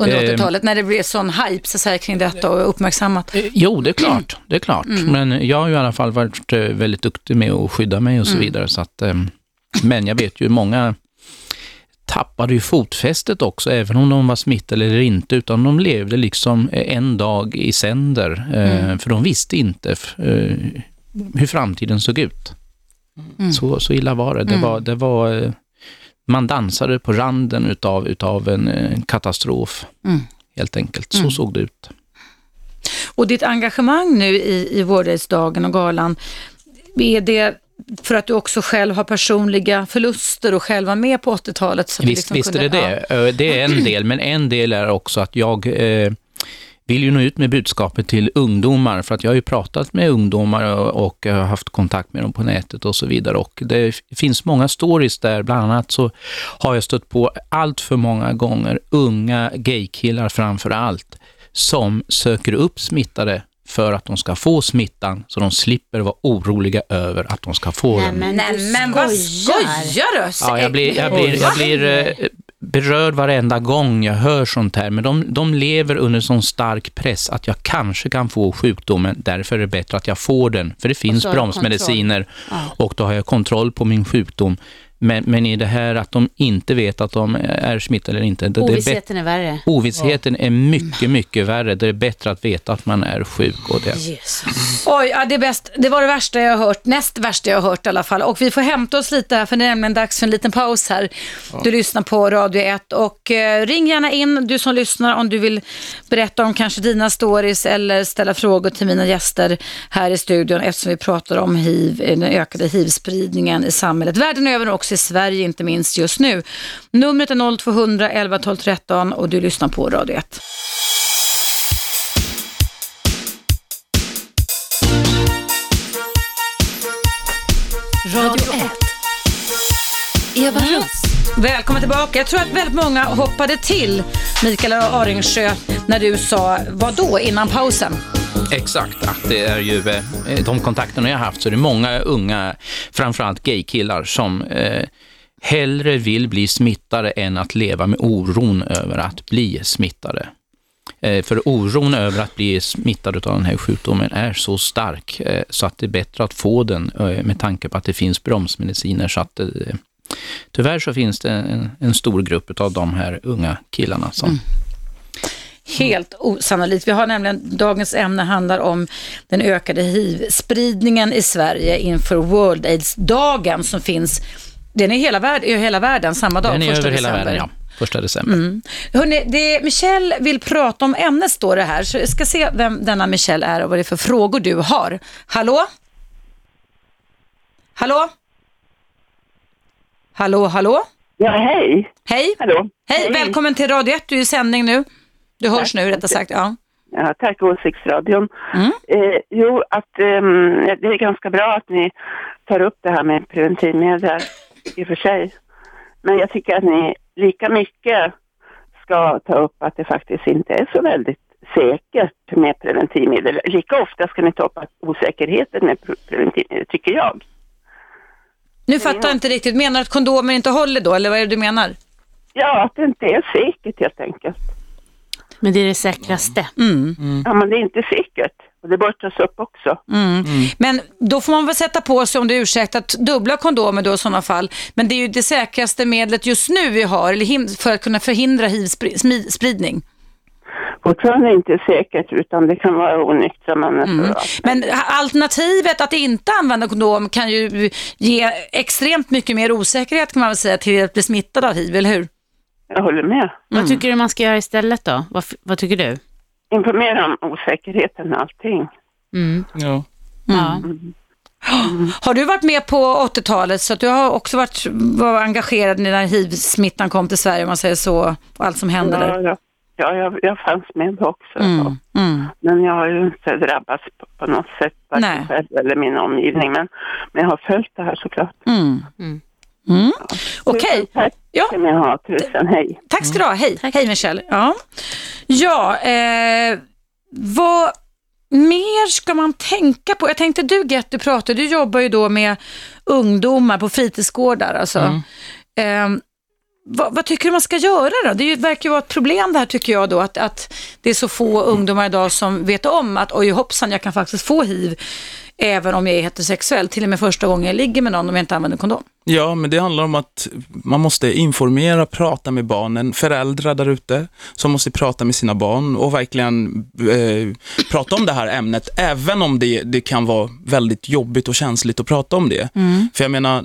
Under Eh, 80-talet, när det blev sån hype så säga, kring detta och uppmärksammat. Eh, Jo, det är klart. Det är klart. Men jag har ju i alla fall varit eh, väldigt duktig med att skydda mig och så vidare. Så att, eh, men jag vet ju många tappade ju fotfästet också, även om de var smittade eller inte, utan de levde liksom eh, en dag i sänder, eh, för de visste inte eh, hur framtiden såg ut. Så, så illa var det. Det var, det var, eh, man dansade på randen utav, utav en eh, katastrof, Mm. helt enkelt. Så såg det ut. Och ditt engagemang nu i, i vårdaidsdagen och galan, är det för att du också själv har personliga förluster och själv var med på 80-talet? så att du Visst, liksom visst är kunde- det det. Eh, Det är en del, men en del är också att jag eh, vill ju nå ut med budskapet till ungdomar, för att jag har ju pratat med ungdomar och, och haft kontakt med dem på nätet och så vidare. Och det finns många stories där, bland annat så har jag stött på allt för många gånger unga gaykillar framför allt, som söker upp smittade för att de ska få smittan, så de slipper vara oroliga över att de ska få den. men Nej men vad skojar. skojar du? Ja, jag blir, jag blir, jag blir eh, berörd varenda gång jag hör sånt här, men de, de lever under sån stark press att jag kanske kan få sjukdomen, därför är det bättre att jag får den, för det finns bromsmediciner. Och då har jag kontroll på min sjukdom. Men, men i det här att de inte vet att de är smittade eller inte, det. Ovissheten är värre. Ovissheten är mycket, mycket värre. Det är bättre att veta att man är sjuk. Och det. Jesus. Oj, ja, det, är bäst. det var det värsta jag har hört, näst värsta jag har hört i alla fall. Och vi får hämta oss lite här, för det är nämligen dags för en liten paus här. Du lyssnar på Radio 1 och eh, ring gärna in, du som lyssnar, om du vill berätta om kanske dina stories eller ställa frågor till mina gäster här i studion eftersom vi pratar om hiv, den ökade hiv-spridningen i samhället. Världen över och i Sverige inte minst just nu. Numret är 0200 11 12 13 och du lyssnar på Radio 1. Radio 1. Eva Russ. Välkommen tillbaka. Jag tror att väldigt många hoppade till Mikael Aringsjö när du sa vad då innan pausen? Exakt, att det är ju eh, de kontakterna jag har haft så är det många unga, framförallt gaykillar, som eh, hellre vill bli smittade än att leva med oron över att bli smittade. Eh, för oron över att bli smittad av den här sjukdomen är så stark eh, så att det är bättre att få den eh, med tanke på att det finns bromsmediciner. Så att, eh, tyvärr så finns det en, en stor grupp av de här unga killarna som mm. Helt osannolikt. Vi har nämligen, dagens ämne handlar om den ökade hiv-spridningen i Sverige inför World AIDS-dagen som finns, den är i hela, värld, i hela världen samma dag, den är första över hela december. världen. Ja, första december. Mm. Hörrni, det, Michelle vill prata om ämnet står det här, så jag ska se vem denna Michelle är och vad det är för frågor du har. Hallå? Hallå? Hallå, hallå? Ja, hej. Hej? Hallå. Hej, välkommen till Radio 1, du är i sändning nu. Du hörs nu rättare sagt, ja. Ja, tack Åsiktsradion. Mm. Eh, jo, att ehm, det är ganska bra att ni tar upp det här med preventivmedel i och för sig. Men jag tycker att ni lika mycket ska ta upp att det faktiskt inte är så väldigt säkert med preventivmedel. Lika ofta ska ni ta upp att osäkerheten med pre- preventivmedel, tycker jag. Nu fattar jag inte riktigt, menar du att kondomer inte håller då, eller vad är det du menar? Ja, att det inte är säkert helt enkelt. Men det är det säkraste. Mm. Ja, men det är inte säkert. Och det bör tas upp också. Mm. Men då får man väl sätta på sig, om det är ursäktat, dubbla kondomer då i sådana fall. Men det är ju det säkraste medlet just nu vi har, eller för att kunna förhindra hiv-spridning. Fortfarande inte säkert, utan det kan vara onyktra människor. Mm. Men alternativet att inte använda kondom kan ju ge extremt mycket mer osäkerhet kan man väl säga till att bli smittad av hiv, eller hur? Jag håller med. Vad tycker du man ska göra istället då? Vad, vad tycker du? Informera om osäkerheten och allting. Mm. Ja. Ja. Har du varit med på 80-talet så att du har också varit var engagerad när hiv-smittan kom till Sverige om man säger så och allt som hände Ja, där? ja. ja jag, jag fanns med då också. Mm. Mm. Men jag har ju inte drabbats på, på något sätt, varken själv eller min omgivning. Men, men jag har följt det här såklart. Mm. Mm. Mm. Okej, Tack Ja. ska ni ha, tusen hej. tack ska du ha. Hej, hej Michelle. Ja, ja eh, vad mer ska man tänka på? Jag tänkte du Gert, du pratar, du jobbar ju då med ungdomar på fritidsgårdar. Alltså. Eh, vad, vad tycker du man ska göra då? Det verkar ju vara ett problem det här tycker jag då, att, att det är så få ungdomar idag som vet om att oj hoppsan, jag kan faktiskt få hiv även om jag är heterosexuell, till och med första gången jag ligger med någon om jag inte använder kondom. Ja, men det handlar om att man måste informera, prata med barnen, föräldrar där ute som måste prata med sina barn och verkligen eh, prata om det här ämnet, även om det, det kan vara väldigt jobbigt och känsligt att prata om det. För jag menar,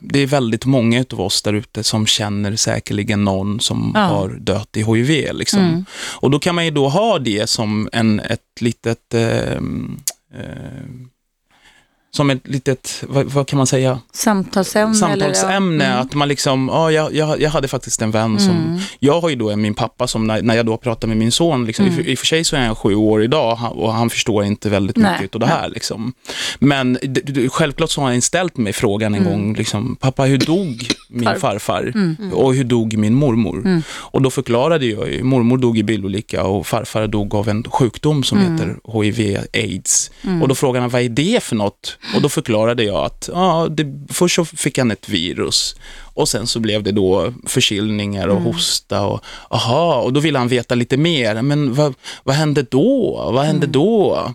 det är väldigt många av oss där ute som känner säkerligen någon som Ja. har dött i HIV. Liksom. Och då kan man ju då ha det som en, ett litet eh, eh, som ett litet, vad, vad kan man säga? Samtalsämne? samtalsämne. Eller, ja. Att man liksom, ja, jag, jag, hade faktiskt en vän som, Mm. jag har ju då min pappa som när, när jag då pratar med min son, liksom, Mm. i, i och för sig så är han sju år idag och han förstår inte väldigt Nej, mycket av det här. Liksom. Men d- d- självklart så har han ställt mig frågan en gång, liksom, pappa hur dog min Mm. Farfar. farfar Mm. och hur dog min mormor? Mm. Och då förklarade jag ju, mormor dog i bilolycka och farfar dog av en sjukdom som Mm. heter HIV, aids. Mm. Och då frågade han, vad är det för något? Och då förklarade jag att, ja, det, först så fick han ett virus och sen så blev det då förkylningar och Mm. hosta och, aha, och då ville han veta lite mer, men vad, vad hände då? Vad hände Mm. då?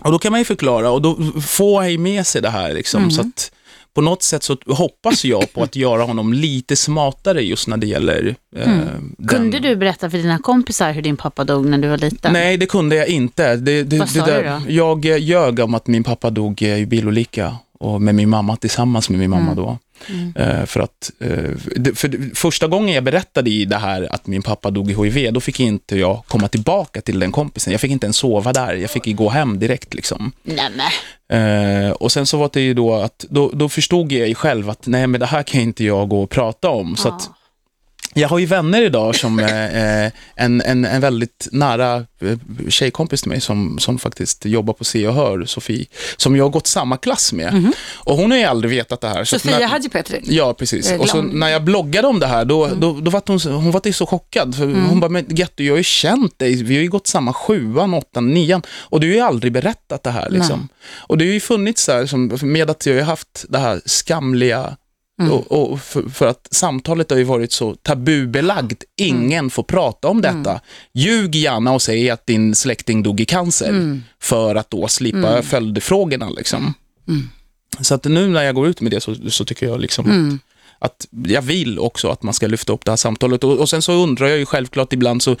Och då kan man ju förklara och då får han ju med sig det här liksom, Mm. så att på något sätt så hoppas jag på att göra honom lite smartare just när det gäller eh, Mm. Kunde du berätta för dina kompisar hur din pappa dog när du var liten? Nej, det kunde jag inte. Det, det, Vad det sa du då? Jag eh, ljög om att min pappa dog eh, i bilolycka och med min mamma tillsammans med min mamma Mm. då. Eh, för att, eh, för första gången jag berättade i det här att min pappa dog i HIV, då fick inte jag komma tillbaka till den kompisen. Jag fick inte ens sova där, jag fick gå hem direkt liksom. Eh, och sen så var det ju då att, då, då förstod jag ju själv att nej men det här kan inte jag gå och prata om. Så att, jag har ju vänner idag som eh, eh, en, en, en väldigt nära eh, tjejkompis till mig som, som faktiskt jobbar på Se och Hör, Sofie, som jag har gått samma klass med. Och hon har ju aldrig vetat det här. Sofia när- Hadji Petri. Ja, precis. Eh, Och så när jag bloggade om det här, då, då, då var hon, hon var så chockad. För Hon bara, men Getty, jag har ju känt dig, vi har ju gått samma sjuan, åttan, nian och du har ju aldrig berättat det här. Liksom. Och det har ju funnits så här, som, med att jag har haft det här skamliga och, och för, för att samtalet har ju varit så tabubelagt. Ingen får prata om detta. Ljug gärna och säg att din släkting dog i cancer för att då slippa följdfrågorna. Liksom. Så att nu när jag går ut med det så, så tycker jag liksom att, jag vill också att man ska lyfta upp det här samtalet. Och, och sen så undrar jag ju självklart ibland så,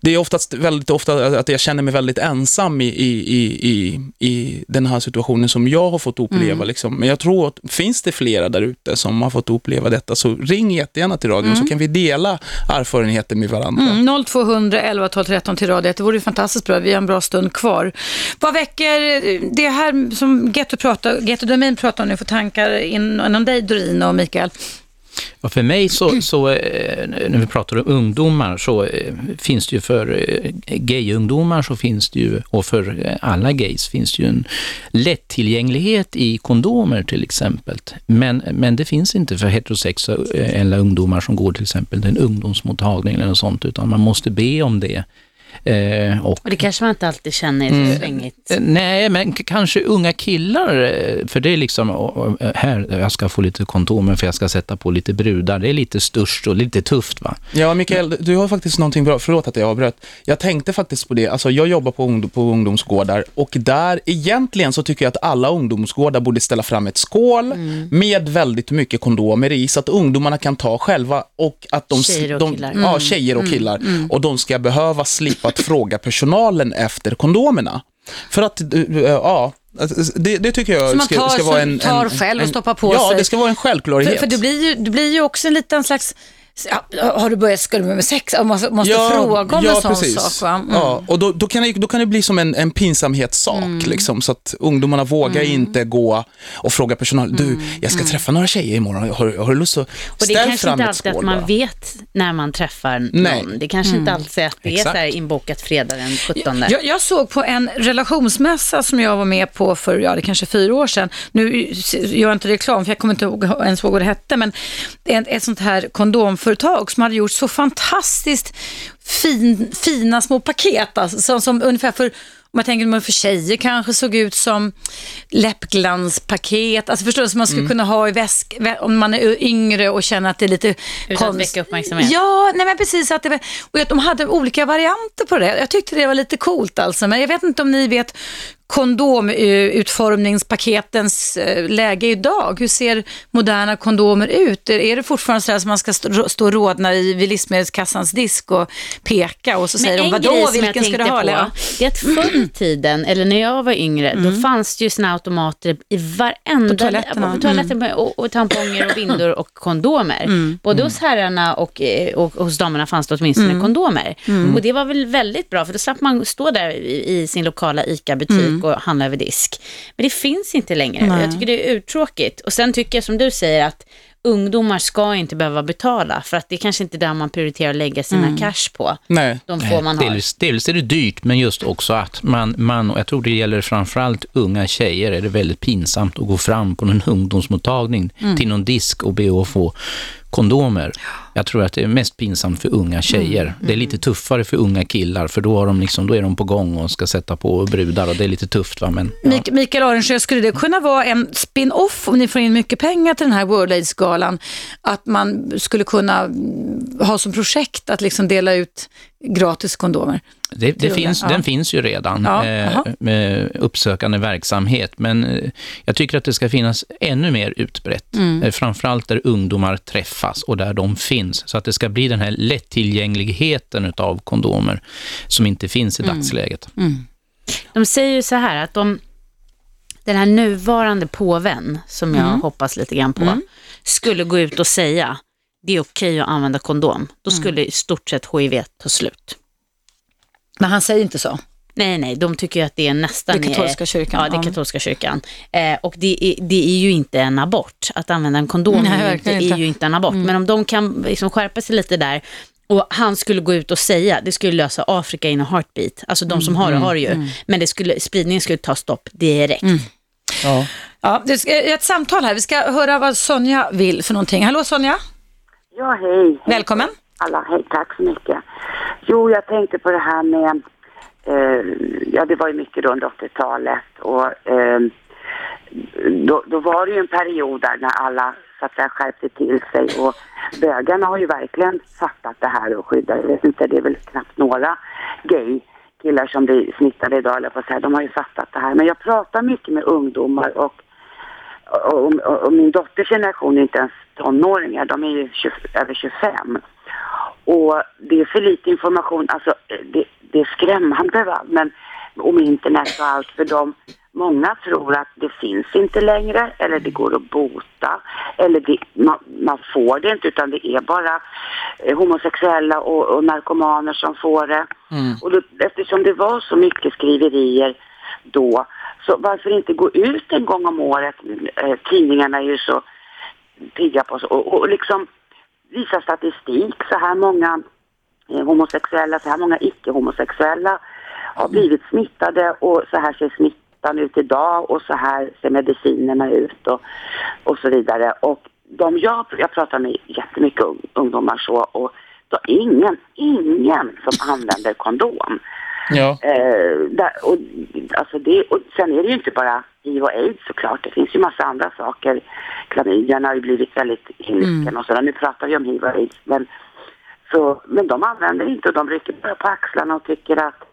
det är oftast väldigt ofta att jag känner mig väldigt ensam i, i, i, i, i den här situationen som jag har fått uppleva. Liksom. Men jag tror att finns det flera där ute som har fått uppleva detta så ring jättegärna till radion så kan vi dela erfarenheter med varandra. Mm, 0200 11 12 13 till radio. Det vore fantastiskt bra. Vi har en bra stund kvar. Vad väcker det här som Getto pratar, Getto Domain pratar om nu för tankar in- inom dig Doreen och Mikael? Och för mig så, så eh, när vi pratar om ungdomar, så eh, finns det ju för eh, gayungdomar så finns det ju, och för alla gays finns det ju en lättillgänglighet i kondomer till exempel. Men, men det finns inte för heterosexuella ungdomar som går till exempel till en ungdomsmottagning eller något sånt, utan man måste be om det. Eh, och Och det kanske man inte alltid känner är Mm. så svängigt. Eh, Nej, men k- kanske unga killar, eh, för det är liksom, "Åh, åh, här, jag ska få lite kondomer för jag ska sätta på lite brudar. Det är lite störst och lite tufft va? Ja, Mikael, du har faktiskt någonting bra. Förlåt att jag avbröt. Jag tänkte faktiskt på det. Alltså, jag jobbar på, ungdom, på ungdomsgårdar och där, egentligen så tycker jag att alla ungdomsgårdar borde ställa fram ett skål med väldigt mycket kondomer i så att ungdomarna kan ta själva och att de... Tjejer och de killar. Ja, tjejer och killar. Och de ska behöva slippa att fråga personalen efter kondomerna. För att, eh, ja, det, det tycker jag man ska, tar, ska vara som en... tar en, själv och en, stoppar på ja, sig. det ska vara en självklarhet. För, för det, blir ju, det blir ju också en liten slags ja, har du börjat du med sex? Man måste, måste fråga om en sån sak. Va? Mm. Ja, och då, då, kan det, då kan det bli som en, en pinsamhetssak, Mm. liksom, så att ungdomarna vågar inte gå och fråga personal, du, jag ska träffa några tjejer imorgon, har, har du lust att Och det är kanske inte alltid att man bara." vet när man träffar Nej. någon. Det kanske inte alltid är att det är så inbokat fredag den 17. Jag, jag såg på en relationsmässa som jag var med på för, ja det kanske fyra år sedan. Nu gör jag inte reklam för jag kommer inte ihåg, ens ihåg vad det hette, men det är ett, ett sånt här kondomföretag som hade gjort så fantastiskt fin, fina små paket, alltså, som, som ungefär för om jag tänker för tjejer kanske såg ut som läppglanspaket. Alltså förstår du, som man skulle kunna ha i väsk, vä- om man är yngre och känner att det är lite Utan att väcka uppmärksamhet. Ja, nej men precis. Att det, och att de hade olika varianter på det. Jag tyckte det var lite coolt alltså. Men jag vet inte om ni vet kondomutformningspaketens eh, läge idag. Hur ser moderna kondomer ut? Är det fortfarande så som man ska stå, och rodna i, vid livsmedelskassans disk och peka och så säger de vadå, vilken ska du ha? på, ja. det är att förr i tiden, eller när jag var yngre, då fanns det ju såna automater i varenda... På toaletterna. På toaletten med- och, och tamponger och bindor och kondomer. Både hos herrarna och, eh, och hos damerna fanns det åtminstone kondomer. Och det var väl väldigt bra, för då slapp man stå där i, i sin lokala ICA-butik och handla över disk. Men det finns inte längre. Nej. Jag tycker det är uttråkigt. Och sen tycker jag som du säger att ungdomar ska inte behöva betala, för att det är kanske inte där man prioriterar att lägga sina cash på. Nej. De få man har. Dels, dels är det dyrt, men just också att man, man, och jag tror det gäller framförallt unga tjejer, är det väldigt pinsamt att gå fram på någon <laughs> ungdomsmottagning till någon disk och be att få kondomer. Jag tror att det är mest pinsamt för unga tjejer. Det är lite tuffare för unga killar, för då, har de liksom, då är de på gång och ska sätta på brudar och det är lite tufft. Va? Men, ja. Mik- Mikael Arensjö, skulle det kunna vara en spin-off om ni får in mycket pengar till den här World AIDS-galan? Att man skulle kunna mm, ha som projekt att liksom dela ut gratis kondomer? Det, det finns, ja. Den finns ju redan, Ja, eh, med uppsökande verksamhet, men eh, jag tycker att det ska finnas ännu mer utbrett, Mm. eh, framförallt där ungdomar träffas och där de finns, så att det ska bli den här lättillgängligheten av kondomer som inte finns i Mm. dagsläget. De säger ju så här att de, den här nuvarande påven, som jag Mm. hoppas lite grann på, skulle gå ut och säga det är okej att använda kondom. Då Mm. skulle i stort sett HIV ta slut. Men han säger inte så. Nej, nej, de tycker ju att det är nästan... Det är katolska kyrkan, Ja, det är katolska kyrkan. Eh, och det är, det är ju inte en abort. Att använda en kondom Nej, är, inte, är inte. Mm. ju inte en abort. Men om de kan liksom skärpa sig lite där och han skulle gå ut och säga, det skulle lösa Afrika in a heartbeat. Alltså de som Mm. har det har det ju. Men det skulle, spridningen skulle ta stopp direkt. Ja. Ja, det är ett samtal här. Vi ska höra vad Sonja vill för någonting. Hallå Sonja, Ja, hej. hej. välkommen. Alla, hej, tack så mycket. Jo, jag tänkte på det här med, eh, ja det var ju mycket då under 80-talet och eh, då, då var det ju en period där när alla så att säga skärpte till sig och bögarna har ju verkligen fattat det här och skyddar, jag vet inte, det är väl knappt några gay killar som blir smittade idag, eller på att säga, de har ju fattat det här. Men jag pratar mycket med ungdomar och och, och, och min dotters generation är inte ens tonåringar, de är ju 20, över 25. Och det är för lite information, alltså det, det är skrämmande va, men om internet och allt för dem. Många tror att det finns inte längre eller det går att bota eller det, man, man får det inte utan det är bara eh, homosexuella och, och narkomaner som får det. Och då, eftersom det var så mycket skriverier då så varför inte gå ut en gång om året? Eh, tidningarna är ju så pigga på och, och liksom visa statistik. Så här många eh, homosexuella, så här många icke-homosexuella har blivit smittade och så här ser smittan ut idag och så här ser medicinerna ut och, och så vidare. Och de jag, jag pratar med jättemycket ung, ungdomar så och då ingen, ingen som använder kondom. Ja. Eh, där, och, alltså det, och sen är det ju inte bara hiv och aids såklart. Det finns ju massa andra saker. Klamydian har ju blivit väldigt ilsken och sådär. Nu pratar vi om hiv och aids. Men, så, men de använder inte och de rycker bara på axlarna och tycker att...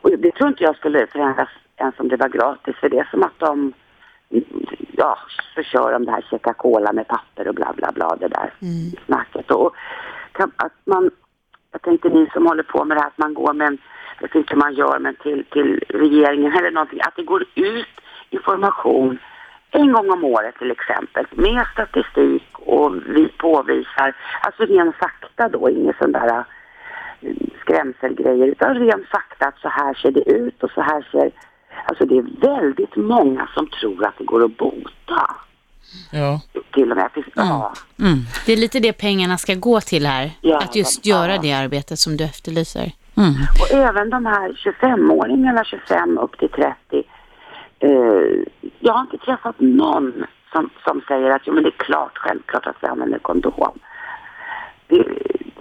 Och det tror inte jag skulle förändras ens om det var gratis. För det är som att de... Ja, så kör de det här käka cola med papper och bla bla bla det där snacket. Och, och kan, att man... Jag tänkte ni som håller på med det här att man går med en jag vet inte hur man gör, men till, till regeringen eller någonting, att det går ut information en gång om året till exempel med statistik och vi påvisar, alltså ren fakta då, inget sån där äh, skrämselgrejer, utan ren fakta att så här ser det ut och så här ser... Alltså det är väldigt många som tror att det går att bota. Ja. Till och med. Ja. Mm. Det är lite det pengarna ska gå till här. Ja, att just göra det arbetet som du efterlyser. Och även de här 25-åringarna, 25 upp till 30. Eh, jag har inte träffat någon som, som säger att jo, men det är klart, självklart att vi använder kondom. Det,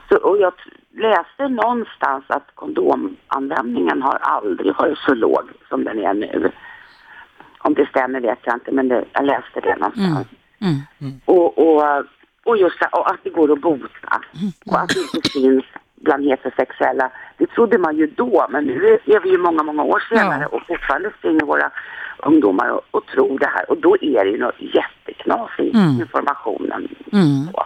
så, och jag läste någonstans att kondomanvändningen har aldrig varit så låg som den är nu. Om det stämmer vet jag inte, men det, jag läste det någonstans. Och, och, och just och att det går att bota. Och att det inte finns bland heterosexuella. Det trodde man ju då, men nu är vi ju många, många år senare och fortfarande springer våra ungdomar och, och tror det här. Och då är det ju något jätteknas i informationen. Så.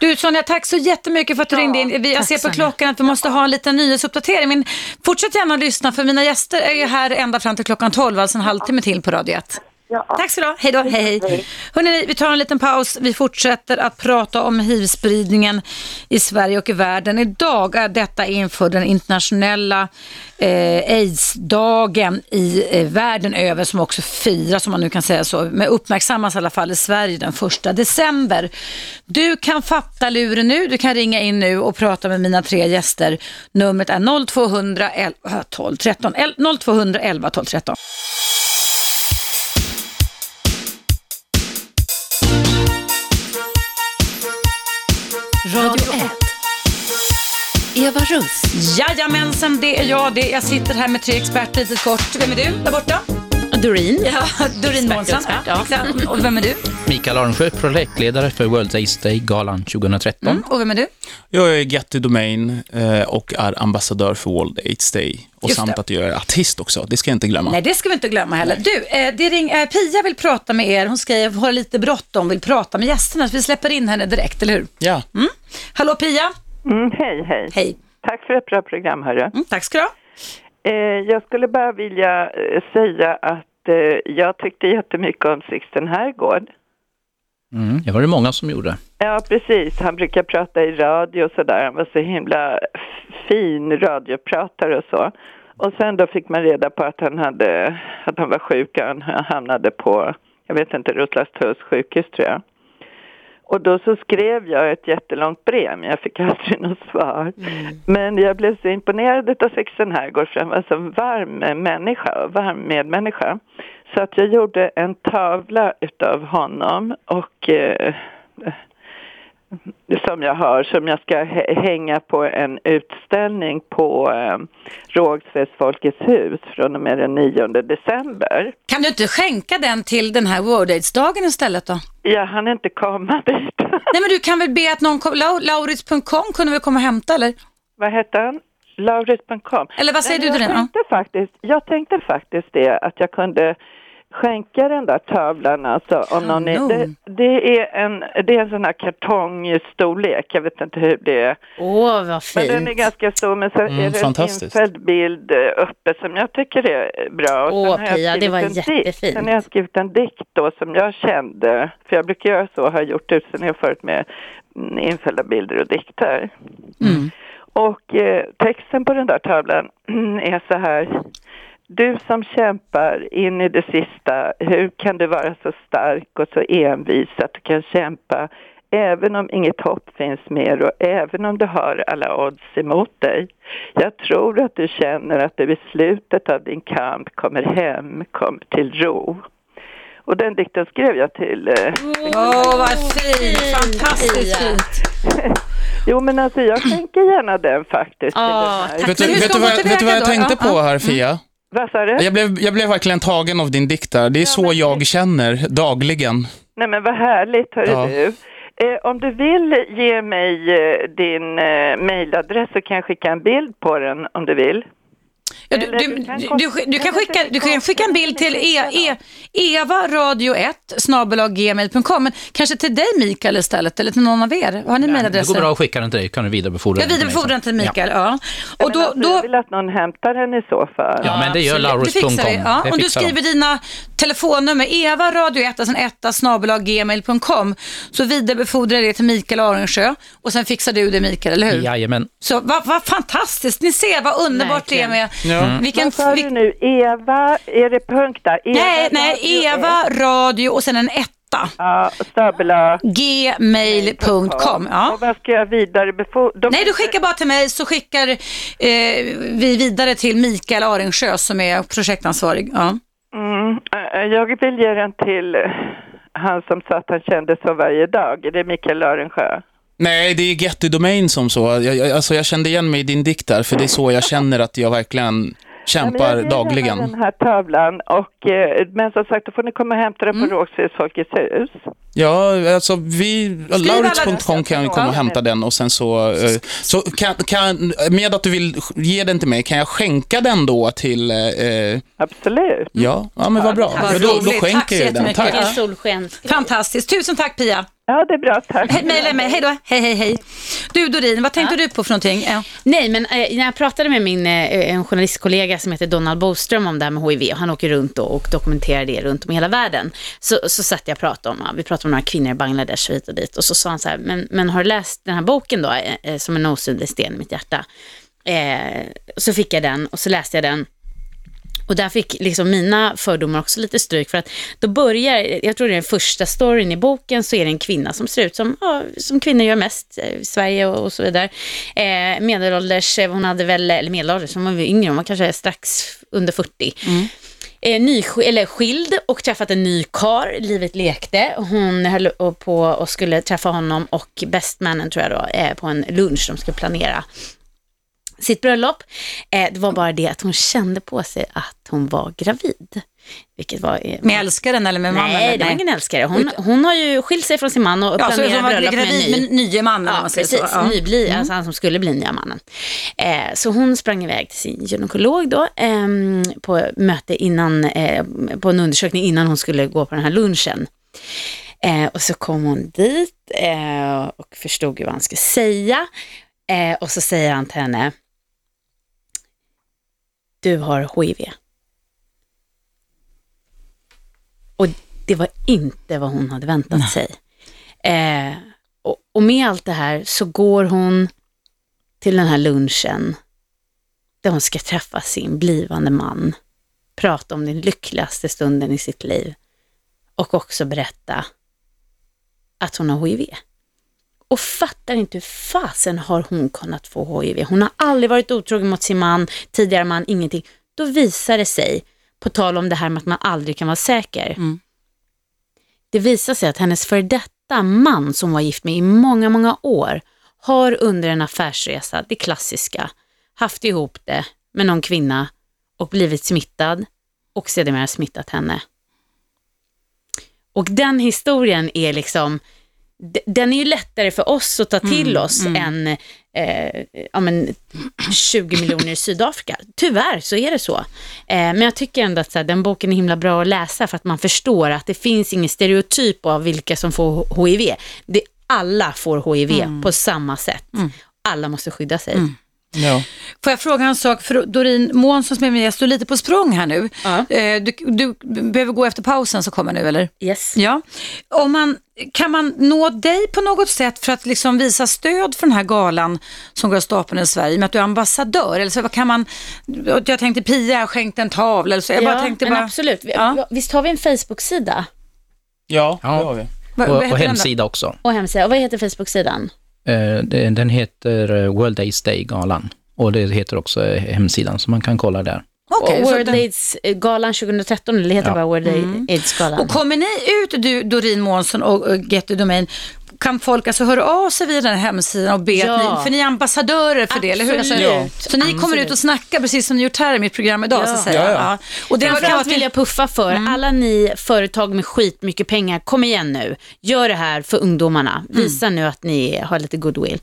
Du Sonja, tack så jättemycket för att du ringde in. Vi- Jag ser på Sonja. klockan att vi måste ha en liten nyhetsuppdatering. Men fortsätt gärna att lyssna för mina gäster är ju här ända fram till klockan 12, alltså en halvtimme till på Radio 1. Ja. Tack så du ha. Hej då. Hej, hej. Hörrni, vi tar en liten paus. Vi fortsätter att prata om hiv-spridningen i Sverige och i världen. Idag är detta inför den internationella eh, aids-dagen i eh, världen över som också firas, om man nu kan säga så, men uppmärksammas i alla fall i Sverige den första december. Du kan fatta luren nu, du kan ringa in nu och prata med mina tre gäster. Numret är 0211 12 13, 0211 12 13. Radio 1. Eva Russ. Jajamensan, det är jag. Det. Jag sitter här med tre experter lite kort. Vem är du där borta? Doreen. Ja, Doreen Månsson. ja. Exakt. Och vem är du? Mikael Arnsjö, projektledare för World AIDS Day-galan 2013. Mm. Och vem är du? Jag är Getty Domain eh, och är ambassadör för World AIDS Day. Och Just samt det. att jag är artist också, det ska jag inte glömma. Nej, det ska vi inte glömma heller. Du, eh, det ring, eh, Pia vill prata med er. Hon skriver, har lite bråttom, vill prata med gästerna. Så vi släpper in henne direkt, eller hur? Ja. Hallå Pia! Mm, hej, hej. Hej. Tack för ett bra program, hörru. Mm, tack ska du ha. Eh, jag skulle bara vilja eh, säga att eh, jag tyckte jättemycket om Sixten Herrgård. Mm, det var det många som gjorde. Ja, precis. Han brukar prata i radio och sådär. Han var så himla fin radiopratare och så. Och sen då fick man reda på att han, hade, att han var sjuk och han hamnade på, jag vet inte, Roslagstulls sjukhus tror jag. Och då så skrev jag ett jättelångt brev, men jag fick aldrig något svar. Men jag blev så imponerad av Sixten Herrgård, för han var så varm människa och varm medmänniska. Så att jag gjorde en tavla utav honom och eh, som jag har, som jag ska hä- hänga på en utställning på eh, Rågsveds Folkets hus från och med den 9 december. Kan du inte skänka den till den här World AIDS-dagen istället då? Jag hann inte komma dit. <laughs> Nej, men du kan väl be att någon, kom- Lau- Laurits.com kunde väl komma och hämta eller? Vad hette han? Lauritz.com. Eller vad säger Nej, du till den? Ja. tänkte, faktiskt, jag tänkte faktiskt det att jag kunde skänka den där tavlan alltså. Om någon är, det, det, är en, det är en sån här kartongstorlek, jag vet inte hur det är. Åh, vad Men fint. den är ganska stor, men sen Mm, är det en infälld bild eh, uppe som jag tycker är bra. Och Åh, jag Pia, det var en dikt. jättefint. Sen har jag skrivit en dikt då som jag kände, för jag brukar göra så, har gjort utställningar förut med mm, infällda bilder och dikter. Mm. Och eh, texten på den där tavlan är så här. Du som kämpar in i det sista, hur kan du vara så stark och så envis att du kan kämpa även om inget hopp finns mer och även om du har alla odds emot dig. Jag tror att du känner att du i slutet av din kamp kommer hem, kommer till ro. Och den dikten skrev jag till eh, Åh, vad fint! Fantastiskt fint. <laughs> Jo men alltså jag tänker gärna den faktiskt. den här. Vet, du, vet, du vad, vet du vad jag tänkte på här, Fia? Vad sa du? Jag blev, jag blev verkligen tagen av din dikt där. Det är så jag känner dagligen. Nej men vad härligt hörru Ja. du. Eh, om du vill ge mig eh, din eh, mailadress så kan jag skicka en bild på den om du vill. Ja, du, du, du du, kan skicka, det du kan skicka en bild till e, e, Eva radio 1 gmail.com men kanske till dig Mikael istället eller till någon av er. Har ni Det mejladresser? går bra att skicka den till dig, kan du vidarebefordra Jag den till mig vidarebefordrar den till Mikael, ja. Och Men då, då, Jag vill att någon hämtar henne i så fall. Ja, men det gör. Det laurus.com. Ja, Det om du skriver dina telefonnummer, Eva radio 1, alltså en etta snabel-a gmail.com, så vidarebefordrar jag det till Mikael Arensjö och sen fixar du det Mikael, eller hur? Jajamän. Så vad, vad fantastiskt, ni ser vad underbart det är med Ja. vilken... Vad sa du nu? Eva, är det punkt där? Eva, Nej, nej, radio, Eva radio och sen en etta. Ja, stabela. gmail.com. Ja. Och vad ska jag vidarebefordra? Nej, du skickar bara till mig så skickar eh, vi vidare till Mikael Arensjö som är projektansvarig. Ja. Mm, eh, jag vill ge den till eh, han som sa att han kände så varje dag. Är det Mikael Örensjö? Nej, det är Getty Domain som så. Jag, jag, alltså jag kände igen mig i din dikt där, för det är så jag känner att jag verkligen kämpar Ja, men jag dagligen. den här tavlan och eh, men som sagt då får ni komma och hämta den på Rågsveds Folkets hus. Ja, alltså vi, alla Laurits.com kan ju komma och hämta den och sen så, eh, så kan, kan, med att du vill ge den till mig, kan jag skänka den då till, eh, Absolut. ja, ja men vad bra. Ja, då, då. Tack skänker så jag den, tack. Solsken. Fantastiskt. Tusen tack Pia. Ja, det är bra. Tack. He- Mejla mig. Hej då. Hej, hej, hej. Du Dorin, vad tänkte du på för någonting? Ja. Nej, men eh, när jag pratade med min eh, en journalistkollega som heter Donald Boström om det här med HIV, och han åker runt då och dokumenterar det runt om i hela världen, så, så satt jag och pratade om, ja, vi pratade om några kvinnor i Bangladesh och hit och dit, och så sa han så här, men, men har du läst den här boken då, eh, eh, som en osynlig sten i mitt hjärta? Eh, så fick jag den och så läste jag den. Och där fick liksom mina fördomar också lite stryk för att då börjar, jag tror det är den första storyn i boken, så är det en kvinna som ser ut som, ja, som kvinnor gör mest i Sverige och, och så vidare. Eh, medelålders, eh, hon hade väl, eller medelålders, hon var väl yngre, hon var kanske strax under 40. Eh, ny, eller skild och träffat en ny kar, livet lekte. Hon höll på och skulle träffa honom och bestmannen tror jag då, eh, på en lunch de skulle planera sitt bröllop. Eh, det var bara det att hon kände på sig att hon var gravid. Vilket var... Eh, Med älskaren eller med mannen? Nej, eller? det var ingen älskare. Hon, hon har ju skilt sig från sin man och Ja, så planerar bröllop med en ny. med nye mannen Ja, man precis. så. Ja. Nybli, alltså han som skulle bli nya mannen. Eh, så hon sprang iväg till sin gynekolog då, ehm, på möte innan, eh, på en undersökning innan hon skulle gå på den här lunchen. Eh, och så kom hon dit eh, och förstod ju vad han skulle säga. Eh, och så säger han till henne, du har HIV. Och det var inte vad hon hade väntat sig. Eh, och, och med allt det här så går hon till den här lunchen där hon ska träffa sin blivande man, prata om den lyckligaste stunden i sitt liv och också berätta att hon har HIV. Och fattar inte hur fasen har hon kunnat få HIV. Hon har aldrig varit otrogen mot sin man, tidigare man, ingenting. Då visar det sig, på tal om det här med att man aldrig kan vara säker. Mm. Det visar sig att hennes före detta man som var gift med i många, många år har under en affärsresa, det klassiska, haft ihop det med någon kvinna och blivit smittad och sedermera smittat henne. Och den historien är liksom, den är ju lättare för oss att ta till oss än eh, ja, men 20 miljoner i Sydafrika. Tyvärr så är det så. Eh, men jag tycker ändå att så här, den boken är himla bra att läsa för att man förstår att det finns ingen stereotyp av vilka som får HIV. Det, alla får HIV på samma sätt. Alla måste skydda sig. Ja. Får jag fråga en sak? För Dorin Månsson som är med, jag står lite på språng här nu. Ja. Eh, Du, du behöver gå efter pausen som kommer nu, eller? Yes. Ja. Om man, kan man nå dig på något sätt för att liksom visa stöd för den här galan som går av stapeln i Sverige med att du är ambassadör? Eller så vad kan man, jag tänkte Pia har skänkt en tavla eller så. Jag bara ja, tänkte men bara, absolut. Ja. Visst har vi en Facebook-sida Ja, Ja. det har vi. Och, och hemsida också. och hemsida? Och vad heter Facebook-sidan? Eh, Den heter eh, World AIDS Day-galan. Och det heter också eh, hemsidan, så man kan kolla där. Så World den- AIDS-galan 2013, eller det heter Ja. bara World Mm. AIDS-galan. Och kommer ni ut, du, Dorin Månsson och, och Getty Domain, kan folk alltså höra av sig via den här hemsidan och be Ja. att ni, för ni är ambassadörer för det, eller hur? Alltså, Absolut. Så ni kommer Absolut. ut och snackar precis som ni gjort här i mitt program idag, Ja. så att säga. Ja, ja. Och det var Framförallt vill jag puffa för Mm. alla ni företag med skit mycket pengar, kom igen nu. Gör det här för ungdomarna. Mm. Visa nu att ni har lite goodwill.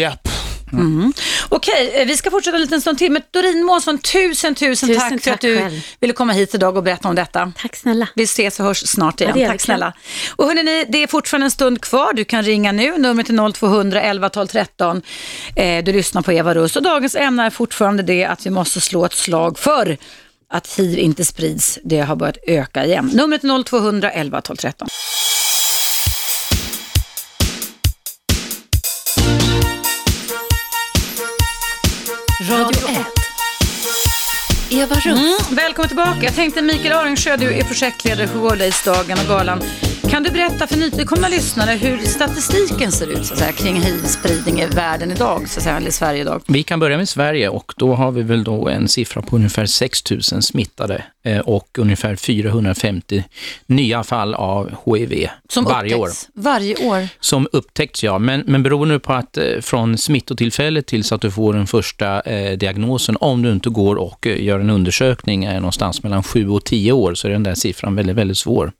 Japp. Mm. Okej, eh, vi ska fortsätta en liten stund till. Men Doreen Månsson, tusen, tusen, Tusen tack för tack att du själv. ville komma hit idag och berätta om detta. Tack snälla. Vi ses och hörs snart igen. Ja, tack snälla. Och hörni, det är fortfarande en stund kvar. Du kan ringa nu. Numret är 0200 11 12 13. Eh, du lyssnar på Eva Russ och dagens ämne är fortfarande det att vi måste slå ett slag för att hiv inte sprids. Det har börjat öka igen. Numret är 0200 11 12 13. Eva Russ. Mm, välkommen tillbaka. Jag tänkte Mikael Aringsjö, du är projektledare för World och galan. Kan du berätta för nytillkomna lyssnare hur statistiken ser ut så att säga, kring hiv-spridning i världen idag, så att säga, eller i Sverige idag? Vi kan börja med Sverige och då har vi väl då en siffra på ungefär 6 000 smittade eh, och ungefär 450 nya fall av HIV Som varje år. upptäcks Varje år. Som upptäcks, ja. Men, men beroende på att eh, från smittotillfället tills att du får den första eh, diagnosen, om du inte går och eh, gör en undersökning är någonstans mellan 7 och 10 år, så är den där siffran väldigt, väldigt svår.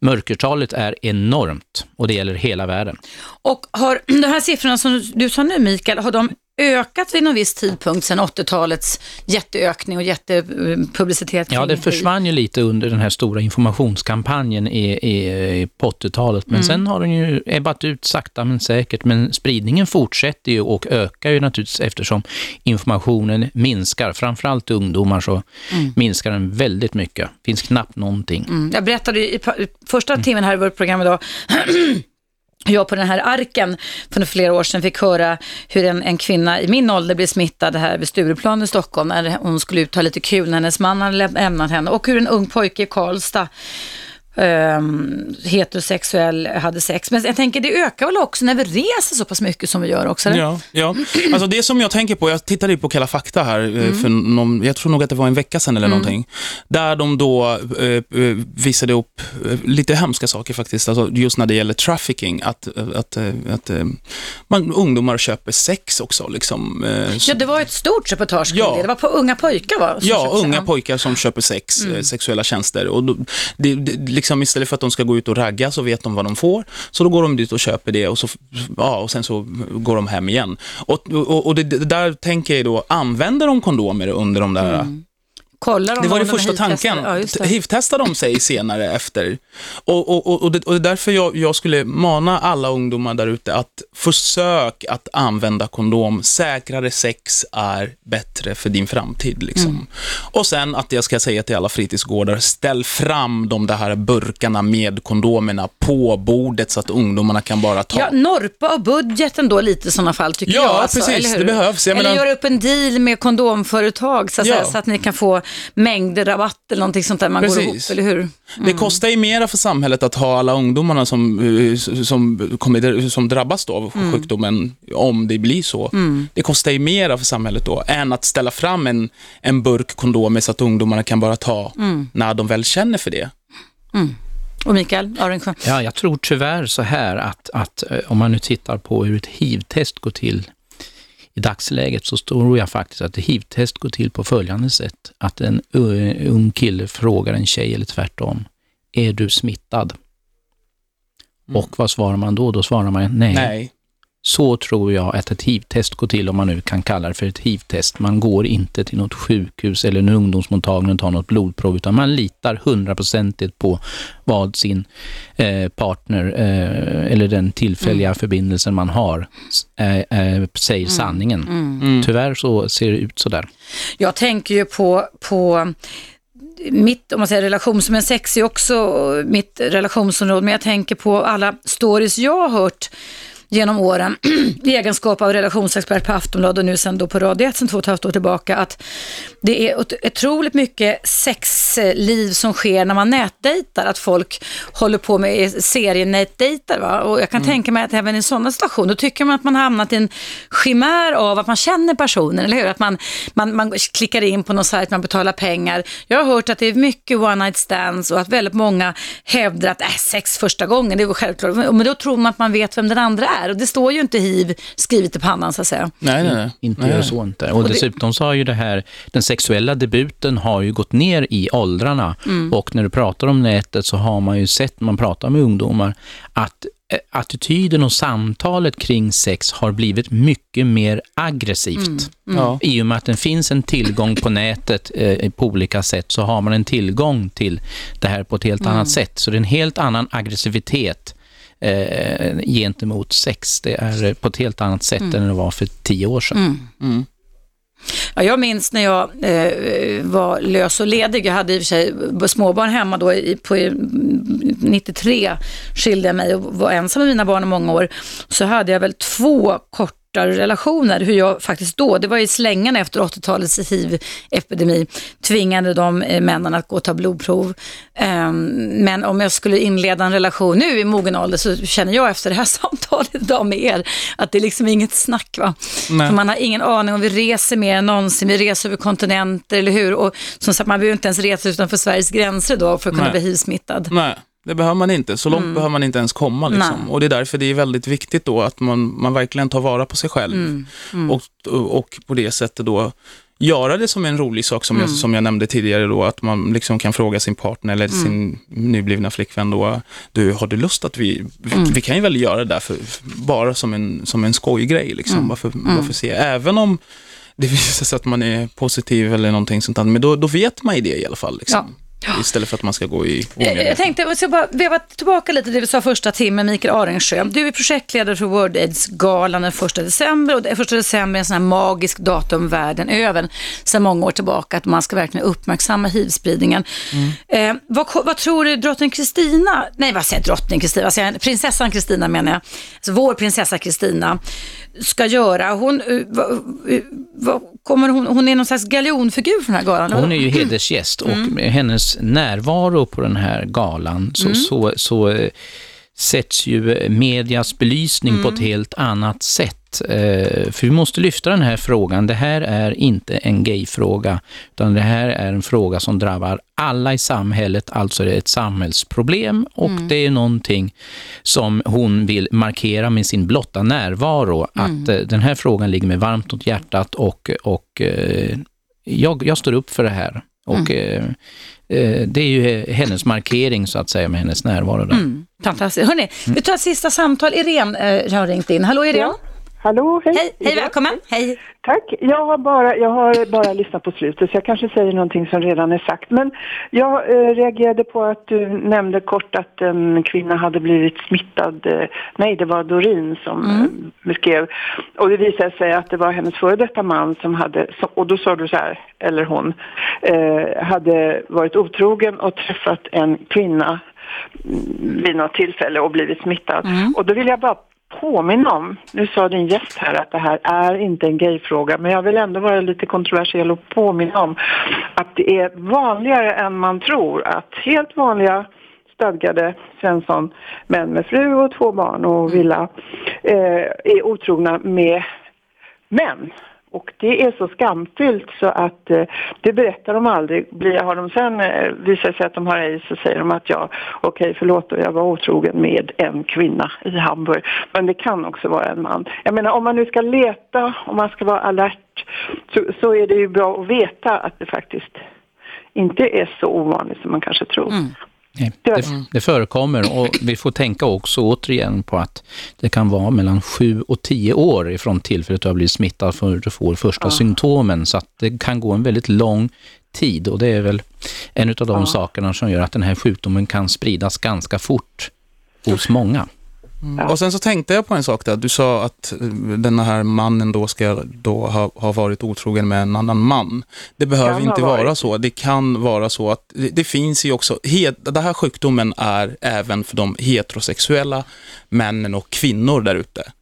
Mörkertalet är enormt och det gäller hela världen. Och har <clears throat> de här siffrorna som du sa nu Mikael, har de ökat vid någon viss tidpunkt sedan 80-talets jätteökning och jättepublicitet? Ja, det försvann ju lite under den här stora informationskampanjen i, i, på 80-talet, men Mm. sen har den ju ebbat ut sakta men säkert. Men spridningen fortsätter ju och ökar ju naturligtvis eftersom informationen minskar. Framförallt ungdomar så Mm. minskar den väldigt mycket. finns knappt någonting. Mm. Jag berättade i pa- första timmen här i vårt program idag <clears throat> jag på den här arken för flera år sedan fick höra hur en, en kvinna i min ålder blev smittad här vid Stureplan i Stockholm när hon skulle ut och ha lite kul när hennes man hade lämnat henne och hur en ung pojke i Karlstad Um, heterosexuell hade sex. Men jag tänker det ökar väl också när vi reser så pass mycket som vi gör också? eller? Ja, ja. Alltså det som jag tänker på, jag tittade ju på Kalla fakta här, eh, Mm. för någon, jag tror nog att det var en vecka sedan eller Mm. någonting, där de då eh, eh, visade upp eh, lite hemska saker faktiskt, alltså just när det gäller trafficking, att, att, att man, ungdomar köper sex också. Liksom, eh, Ja, det var ett stort reportage Ja. det. Var på unga pojkar va? Ja, unga pojkar som köper sex, Mm. sexuella tjänster. Och då, det, det, liksom istället för att de ska gå ut och ragga så vet de vad de får. Så då går de dit och köper det och, så, ja, och sen så går de hem igen. Och, och, och det, det där tänker jag då, använder de kondomer under de där mm. Kollar de det var om det de första tanken. Ja. Hiv-testar de sig senare efter. Och, och, och, och, det, och det är därför jag, jag skulle mana alla ungdomar där ute att försök att använda kondom. Säkrare sex är bättre för din framtid. Liksom. Mm. Och sen att jag ska säga till alla fritidsgårdar, ställ fram de där här burkarna med kondomerna på bordet så att ungdomarna kan bara ta. Ja, norpa av budgeten då lite i sådana fall tycker Ja, jag. alltså, precis. eller hur? Det behövs. Jag eller menar- göra upp en deal med kondomföretag så att, Ja. säga, så att ni kan få mängder rabatt eller någonting sånt där man går ihop, Precis. eller hur? Det kostar ju mera för samhället att ha alla ungdomarna som, eh, som, kommer, som drabbas då av Mm. sjukdomen, om det blir så. Mm. Det kostar ju mera för samhället då, än att ställa fram en, en burk kondomer så att ungdomarna kan bara ta Mm. när de väl känner för det. Mm. Och Mikael Aringsjö? Ja, jag tror tyvärr så här att, att eh, om man nu tittar på hur ett HIV-test går till i dagsläget så tror jag faktiskt att HIV-test går till på följande sätt. Att en ung kille frågar en tjej eller tvärtom, är du smittad? Och vad svarar man då? Då svarar man nej. Nej. Så tror jag att ett HIV-test går till, om man nu kan kalla det för ett HIV-test. Man går inte till något sjukhus eller en ungdomsmottagning och tar något blodprov, utan man litar hundraprocentigt på vad sin eh, partner eh, eller den tillfälliga förbindelsen man har eh, eh, säger sanningen. Mm. Tyvärr så ser det ut sådär. Jag tänker ju på, på mitt, om man säger relation, som en sex är också mitt relationsområde, men jag tänker på alla stories jag har hört genom åren <clears throat> i egenskap av relationsexpert på Aftonbladet och nu sen då på Radio 1 sen två och ett halvt år tillbaka att det är ot- otroligt mycket sexliv som sker när man nätdejtar, att folk håller på med serienätdejtar va? och jag kan tänka mig att även i sådana situationer då tycker man att man har hamnat i en chimär av att man känner personen, eller hur? Att man, man, man klickar in på någon sajt, man betalar pengar. Jag har hört att det är mycket one night stands och att väldigt många hävdar att äh, sex första gången, det är självklart. Men då tror man att man vet vem den andra är och det står ju inte hiv skrivet i pannan så att säga. Nej, nej, nej. Inte Nej. så inte. Och, Och det- dessutom så har ju det här, den sexuella debuten har ju gått ner i åldrarna. Mm. Och när du pratar om nätet så har man ju sett, när man pratar med ungdomar, att eh, attityden och samtalet kring sex har blivit mycket mer aggressivt. Ja. I och med att det finns en tillgång på nätet eh, på olika sätt så har man en tillgång till det här på ett helt annat sätt. Så det är en helt annan aggressivitet eh, gentemot sex. Det är eh, på ett helt annat sätt än det var för tio år sedan. Ja, jag minns när jag eh, var lös och ledig. Jag hade i och för sig småbarn hemma då. I, på, i, 93 skilde jag mig och var ensam med mina barn i många år. Så hade jag väl två korta relationer, hur jag faktiskt då, det var i slängarna efter 80-talets hiv-epidemi, tvingade de eh, männen att gå och ta blodprov. Ehm, men om jag skulle inleda en relation nu i mogen ålder så känner jag efter det här <laughs> samtalet idag med er att det är liksom inget snack. Va? Nej. För man har ingen aning om vi reser mer än någonsin, vi reser över kontinenter, eller hur? Och som sagt, man behöver inte ens resa utanför Sveriges gränser då för att kunna Nej. bli hiv-smittad. Nej, det behöver man inte. Så långt behöver man inte ens komma. Liksom. Mm. Och det är därför det är väldigt viktigt då att man, man verkligen tar vara på sig själv. Mm. Och, och på det sättet då göra det som en rolig sak som, Mm. jag, som jag nämnde tidigare då, att man liksom kan fråga sin partner eller Mm. sin nyblivna flickvän då, du har du lust att vi, vi, Mm. vi kan ju väl göra det där för, bara som en, som en skojgrej liksom, Mm. varför, varför se, även om det <laughs> visar sig att man är positiv eller någonting sånt men då, då vet man ju det i alla fall. Liksom. Istället för att man ska gå i Eh, Jag tänkte, jag ska bara veva tillbaka lite till det vi sa första timmen, Mikael Arensjö. Du är projektledare för World AIDS-galan den 1 december och den 1 december är en sån här magisk datum världen över sedan många år tillbaka, att man ska verkligen uppmärksamma hiv-spridningen. Eh, vad, vad tror du drottning Kristina, nej vad säger jag, drottning Kristina, vad säger jag, prinsessan Kristina menar jag, alltså vår prinsessa Kristina ska göra? Hon, eh, vad, eh, vad, kommer hon, hon är någon slags galjonfigur för den här galan? Hon är ju hedersgäst och med hennes närvaro på den här galan så, så, så eh, sätts ju medias belysning på ett helt annat sätt. Eh, För vi måste lyfta den här frågan. Det här är inte en gayfråga, utan det här är en fråga som drabbar alla i samhället, alltså det är ett samhällsproblem och det är någonting som hon vill markera med sin blotta närvaro, att eh, den här frågan ligger mig varmt åt hjärtat och, och eh, jag, jag står upp för det här. Och eh, eh, det är ju hennes markering så att säga med hennes närvaro där. Mm, fantastiskt. Hörrni, vi tar ett sista samtal. Irene eh, har ringt in. Hallå Irene. Ja. Hallå, hej. Hej, hej välkommen. Hej. Tack. Jag har, bara, jag har bara lyssnat på slutet så jag kanske säger någonting som redan är sagt. Men jag eh, reagerade på att du nämnde kort att en kvinna hade blivit smittad. Eh, nej, det var Dorin som Mm. eh, beskrev. Och det visade sig att det var hennes före detta man som hade, och då sa du så här, eller hon, eh, hade varit otrogen och träffat en kvinna mm, vid något tillfälle och blivit smittad. Och då vill jag bara påminna om, nu sa din gäst här att det här är inte en gayfråga, men jag vill ändå vara lite kontroversiell och påminna om att det är vanligare än man tror att helt vanliga stadgade Svensson, män med fru och två barn och villa, eh, är otrogna med män. Och det är så skamfyllt så att eh, det berättar de aldrig. Blir, har de sen eh, visar sig att de har aids så säger de att ja, okej förlåt då, jag var otrogen med en kvinna i Hamburg. Men det kan också vara en man. Jag menar om man nu ska leta, om man ska vara alert så, så är det ju bra att veta att det faktiskt inte är så ovanligt som man kanske tror. Mm. Nej, Det det, förekommer och vi får tänka också återigen på att det kan vara mellan sju och tio år ifrån tillfället du har blivit smittad för att du får första symptomen. Så att det kan gå en väldigt lång tid och det är väl en av de sakerna som gör att den här sjukdomen kan spridas ganska fort hos många. Och sen så tänkte jag på en sak där. Du sa att eh, den här mannen då ska då ha, ha varit otrogen med en annan man. Det behöver inte vara varit. så. Det kan vara så att det, det finns ju också, den här sjukdomen är även för de heterosexuella männen och kvinnor där ute.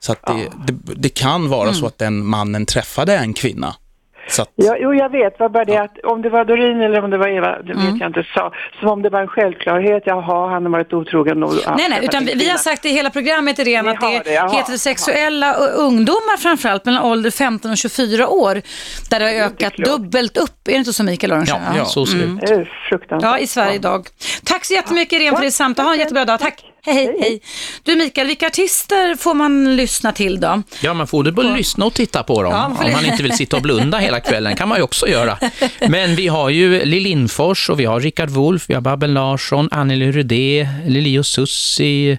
Så att det, det, det kan vara så att den mannen träffade en kvinna. Så att, Ja, jo, jag vet. Var bara det att om det var Dorin eller om det var Eva, det vet jag inte, sa. Som om det var en självklarhet. Jaha, han har varit otrogen. Och, Nej, nej, utan vi, vi har sagt i hela programmet Irene Ni att det det, jaha. är heterosexuella och ungdomar framförallt mellan ålder 15 och 24 år där det har ökat klokt. dubbelt upp. Är det inte så Mikael Aronsson? Ja, så ser det ut. Det är fruktansvärt. Ja, i Sverige idag. Tack så jättemycket Irene för ditt samtal. Ha en jättebra dag. Tack. Hej, hej. Du Mikael, vilka artister får man lyssna till då? Ja, man får både lyssna och titta på dem. Ja, man Om det. man inte vill sitta och blunda hela kvällen kan man ju också göra. Men vi har ju Lill Lindfors och vi har Rickard Wolff, vi har Babben Larsson, Anneli Rudé, Lili och Susi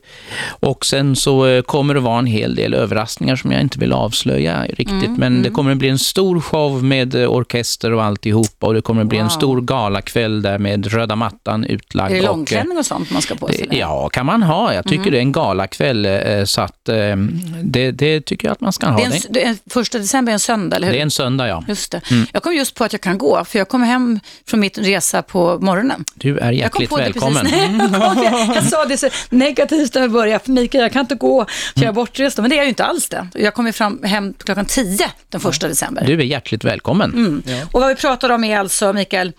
och sen så eh, kommer det vara en hel del överraskningar som jag inte vill avslöja riktigt. Mm, Men det kommer att bli en stor show med eh, orkester och alltihopa och det kommer att bli en Wow. stor galakväll där med röda mattan utlagd. Är det och, eh, långklänning och sånt man ska på sig? Ja, kan man ha. Jag tycker Mm. det är en galakväll, eh, så att eh, det, det tycker jag att man ska ha. Det är en, det är första december är en söndag, eller hur? Det är en söndag, ja. Just det. Mm. Jag kom just på att jag kan gå, för jag kommer hem från mitt resa på morgonen. Du är Jag hjärtligt det välkommen. precis. <laughs> Nej, jag, <laughs> jag sa det så negativt när vi började, för Mikael, jag kan inte gå, för jag är bortrest. Men det är jag ju inte alls det. Jag kommer fram hem klockan 10 den första december. Du är hjärtligt välkommen. Mm. Och vad vi pratar om är alltså, Mikael,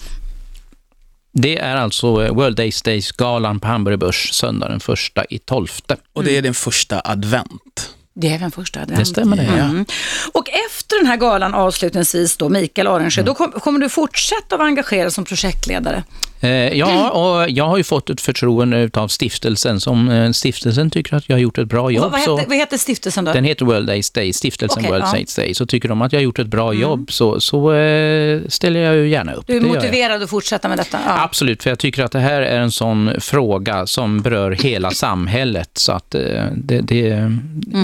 Det är alltså eh, World Days Days-galan på Hamburger Börs söndag den första i tolfte. Och det är den första advent. det är den första advent. Det stämmer det, ja. Mm. Och efter den här galan avslutningsvis då, Mikael Arensjö, Mm. då kom, kommer du fortsätta att vara engagerad som projektledare? Eh, ja, och jag har ju fått ett förtroende av stiftelsen. Som eh, stiftelsen tycker att jag har gjort ett bra jobb. vad, heter, vad heter stiftelsen då? den heter World Aids Day, stiftelsen Okej, World ja. Aids Day. Så tycker de att jag har gjort ett bra jobb så, så eh, ställer jag ju gärna upp. Du är Det motiverad att fortsätta med detta? Ja. Absolut, för jag tycker att det här är en sån fråga som berör hela <clears throat> samhället. Så att det, det,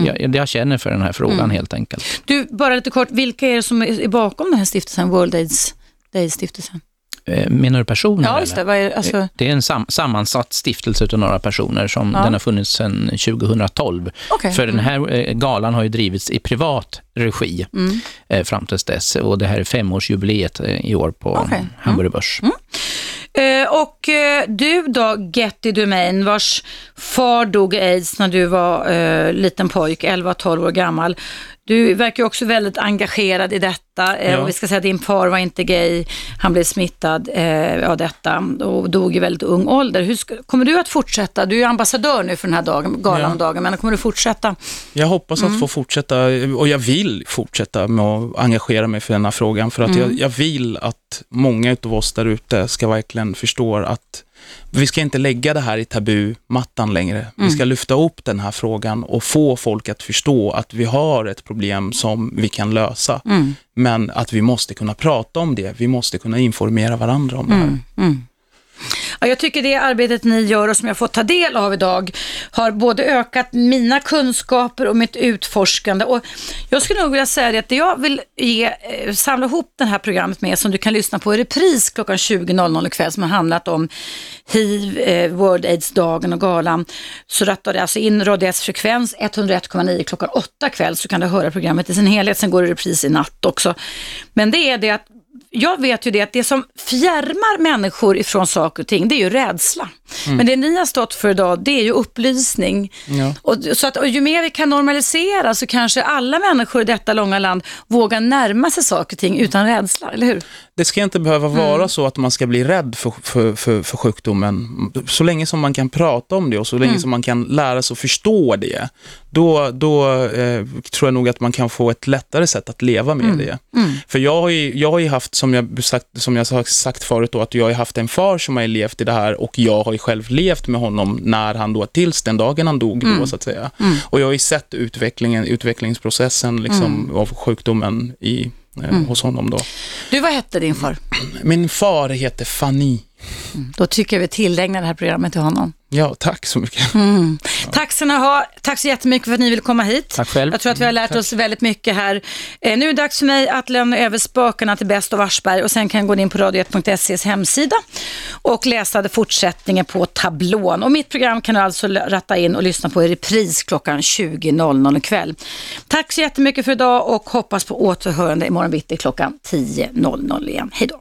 jag, jag känner för den här frågan Mm. helt enkelt. Du, bara lite kort, vilka är det som är bakom den här stiftelsen, World AIDS Day-stiftelsen? Eh, Menar du personer? Ja, just det. Vad är, alltså, Eh, Det är en sam sammansatt stiftelse av några personer som Ja. den har funnits sedan 2012. Okej. För den här eh, galan har ju drivits i privat regi Mm. fram tills dess och det här är femårsjubileet i år på Okej. Mm. Hamburger Börs. Eh, och du då, Getty Domain, vars far dog i aids när du var eh, liten pojk, 11-12 år gammal. Du verkar också väldigt engagerad i detta. Eh, Ja. och vi ska säga att din far var inte gay, han blev smittad eh, av detta och dog i väldigt ung ålder. Hur ska, kommer du att fortsätta? Du är ambassadör nu för den här dagen, galan och dagen, men kommer du fortsätta? Jag hoppas Mm. att få fortsätta, och jag vill fortsätta med att engagera mig för den här frågan, för att Mm. jag, jag vill att många av oss där ute ska verkligen förstå att vi ska inte lägga det här i tabumattan längre. Vi Mm. ska lyfta upp den här frågan och få folk att förstå att vi har ett problem som vi kan lösa. Mm. Men att vi måste kunna prata om det. Vi måste kunna informera varandra om det här. Ja, jag tycker det arbetet ni gör och som jag fått ta del av idag har både ökat mina kunskaper och mitt utforskande. Och jag skulle nog vilja säga det att det jag vill ge, eh, samla ihop det här programmet med som du kan lyssna på i repris klockan 20.00 ikväll som har handlat om hiv, eh, World AIDS-dagen och galan. Så rattar det alltså in Radio frekvens 101,9 klockan 8 kväll så kan du höra programmet i sin helhet. Sen går det i repris i natt också. Men det är det att jag vet ju det att det som fjärmar människor ifrån saker och ting, det är ju rädsla. Mm. Men det ni har stått för idag, det är ju upplysning. Ja. Och, så att, och ju mer vi kan normalisera så kanske alla människor i detta långa land vågar närma sig saker och ting utan rädsla, eller hur? Det ska inte behöva Mm. vara så att man ska bli rädd för, för, för, för sjukdomen. Så länge som man kan prata om det och så länge Mm. som man kan lära sig att förstå det, då, då eh, tror jag nog att man kan få ett lättare sätt att leva med Mm. det. För jag har, ju, jag har ju haft, som jag, sagt, som jag har sagt förut, då, att jag har haft en far som har levt i det här och jag har ju själv levt med honom när han då, tills den dagen han dog Mm. då så att säga. Mm. Och jag har ju sett utvecklingen, utvecklingsprocessen liksom, av sjukdomen i, eh, Mm. hos honom då. Du, vad hette din far? Min far heter Fanny. Då tycker jag vi tillägnar det här programmet till honom. Ja, tack så mycket. Mm. Tack ska ni ha. Tack så jättemycket för att ni vill komma hit. Tack själv. Jag tror att vi har lärt oss väldigt mycket här. Eh, nu är det dags för mig att lämna över spakarna till Bäst av Aschberg och sen kan jag gå in på radio1.ses hemsida och läsa fortsättningen på tablån. Och mitt program kan du alltså ratta in och lyssna på i repris klockan 20.00 ikväll. Tack så jättemycket för idag och hoppas på återhörande imorgon bitti klockan 10.00 igen. Hej då.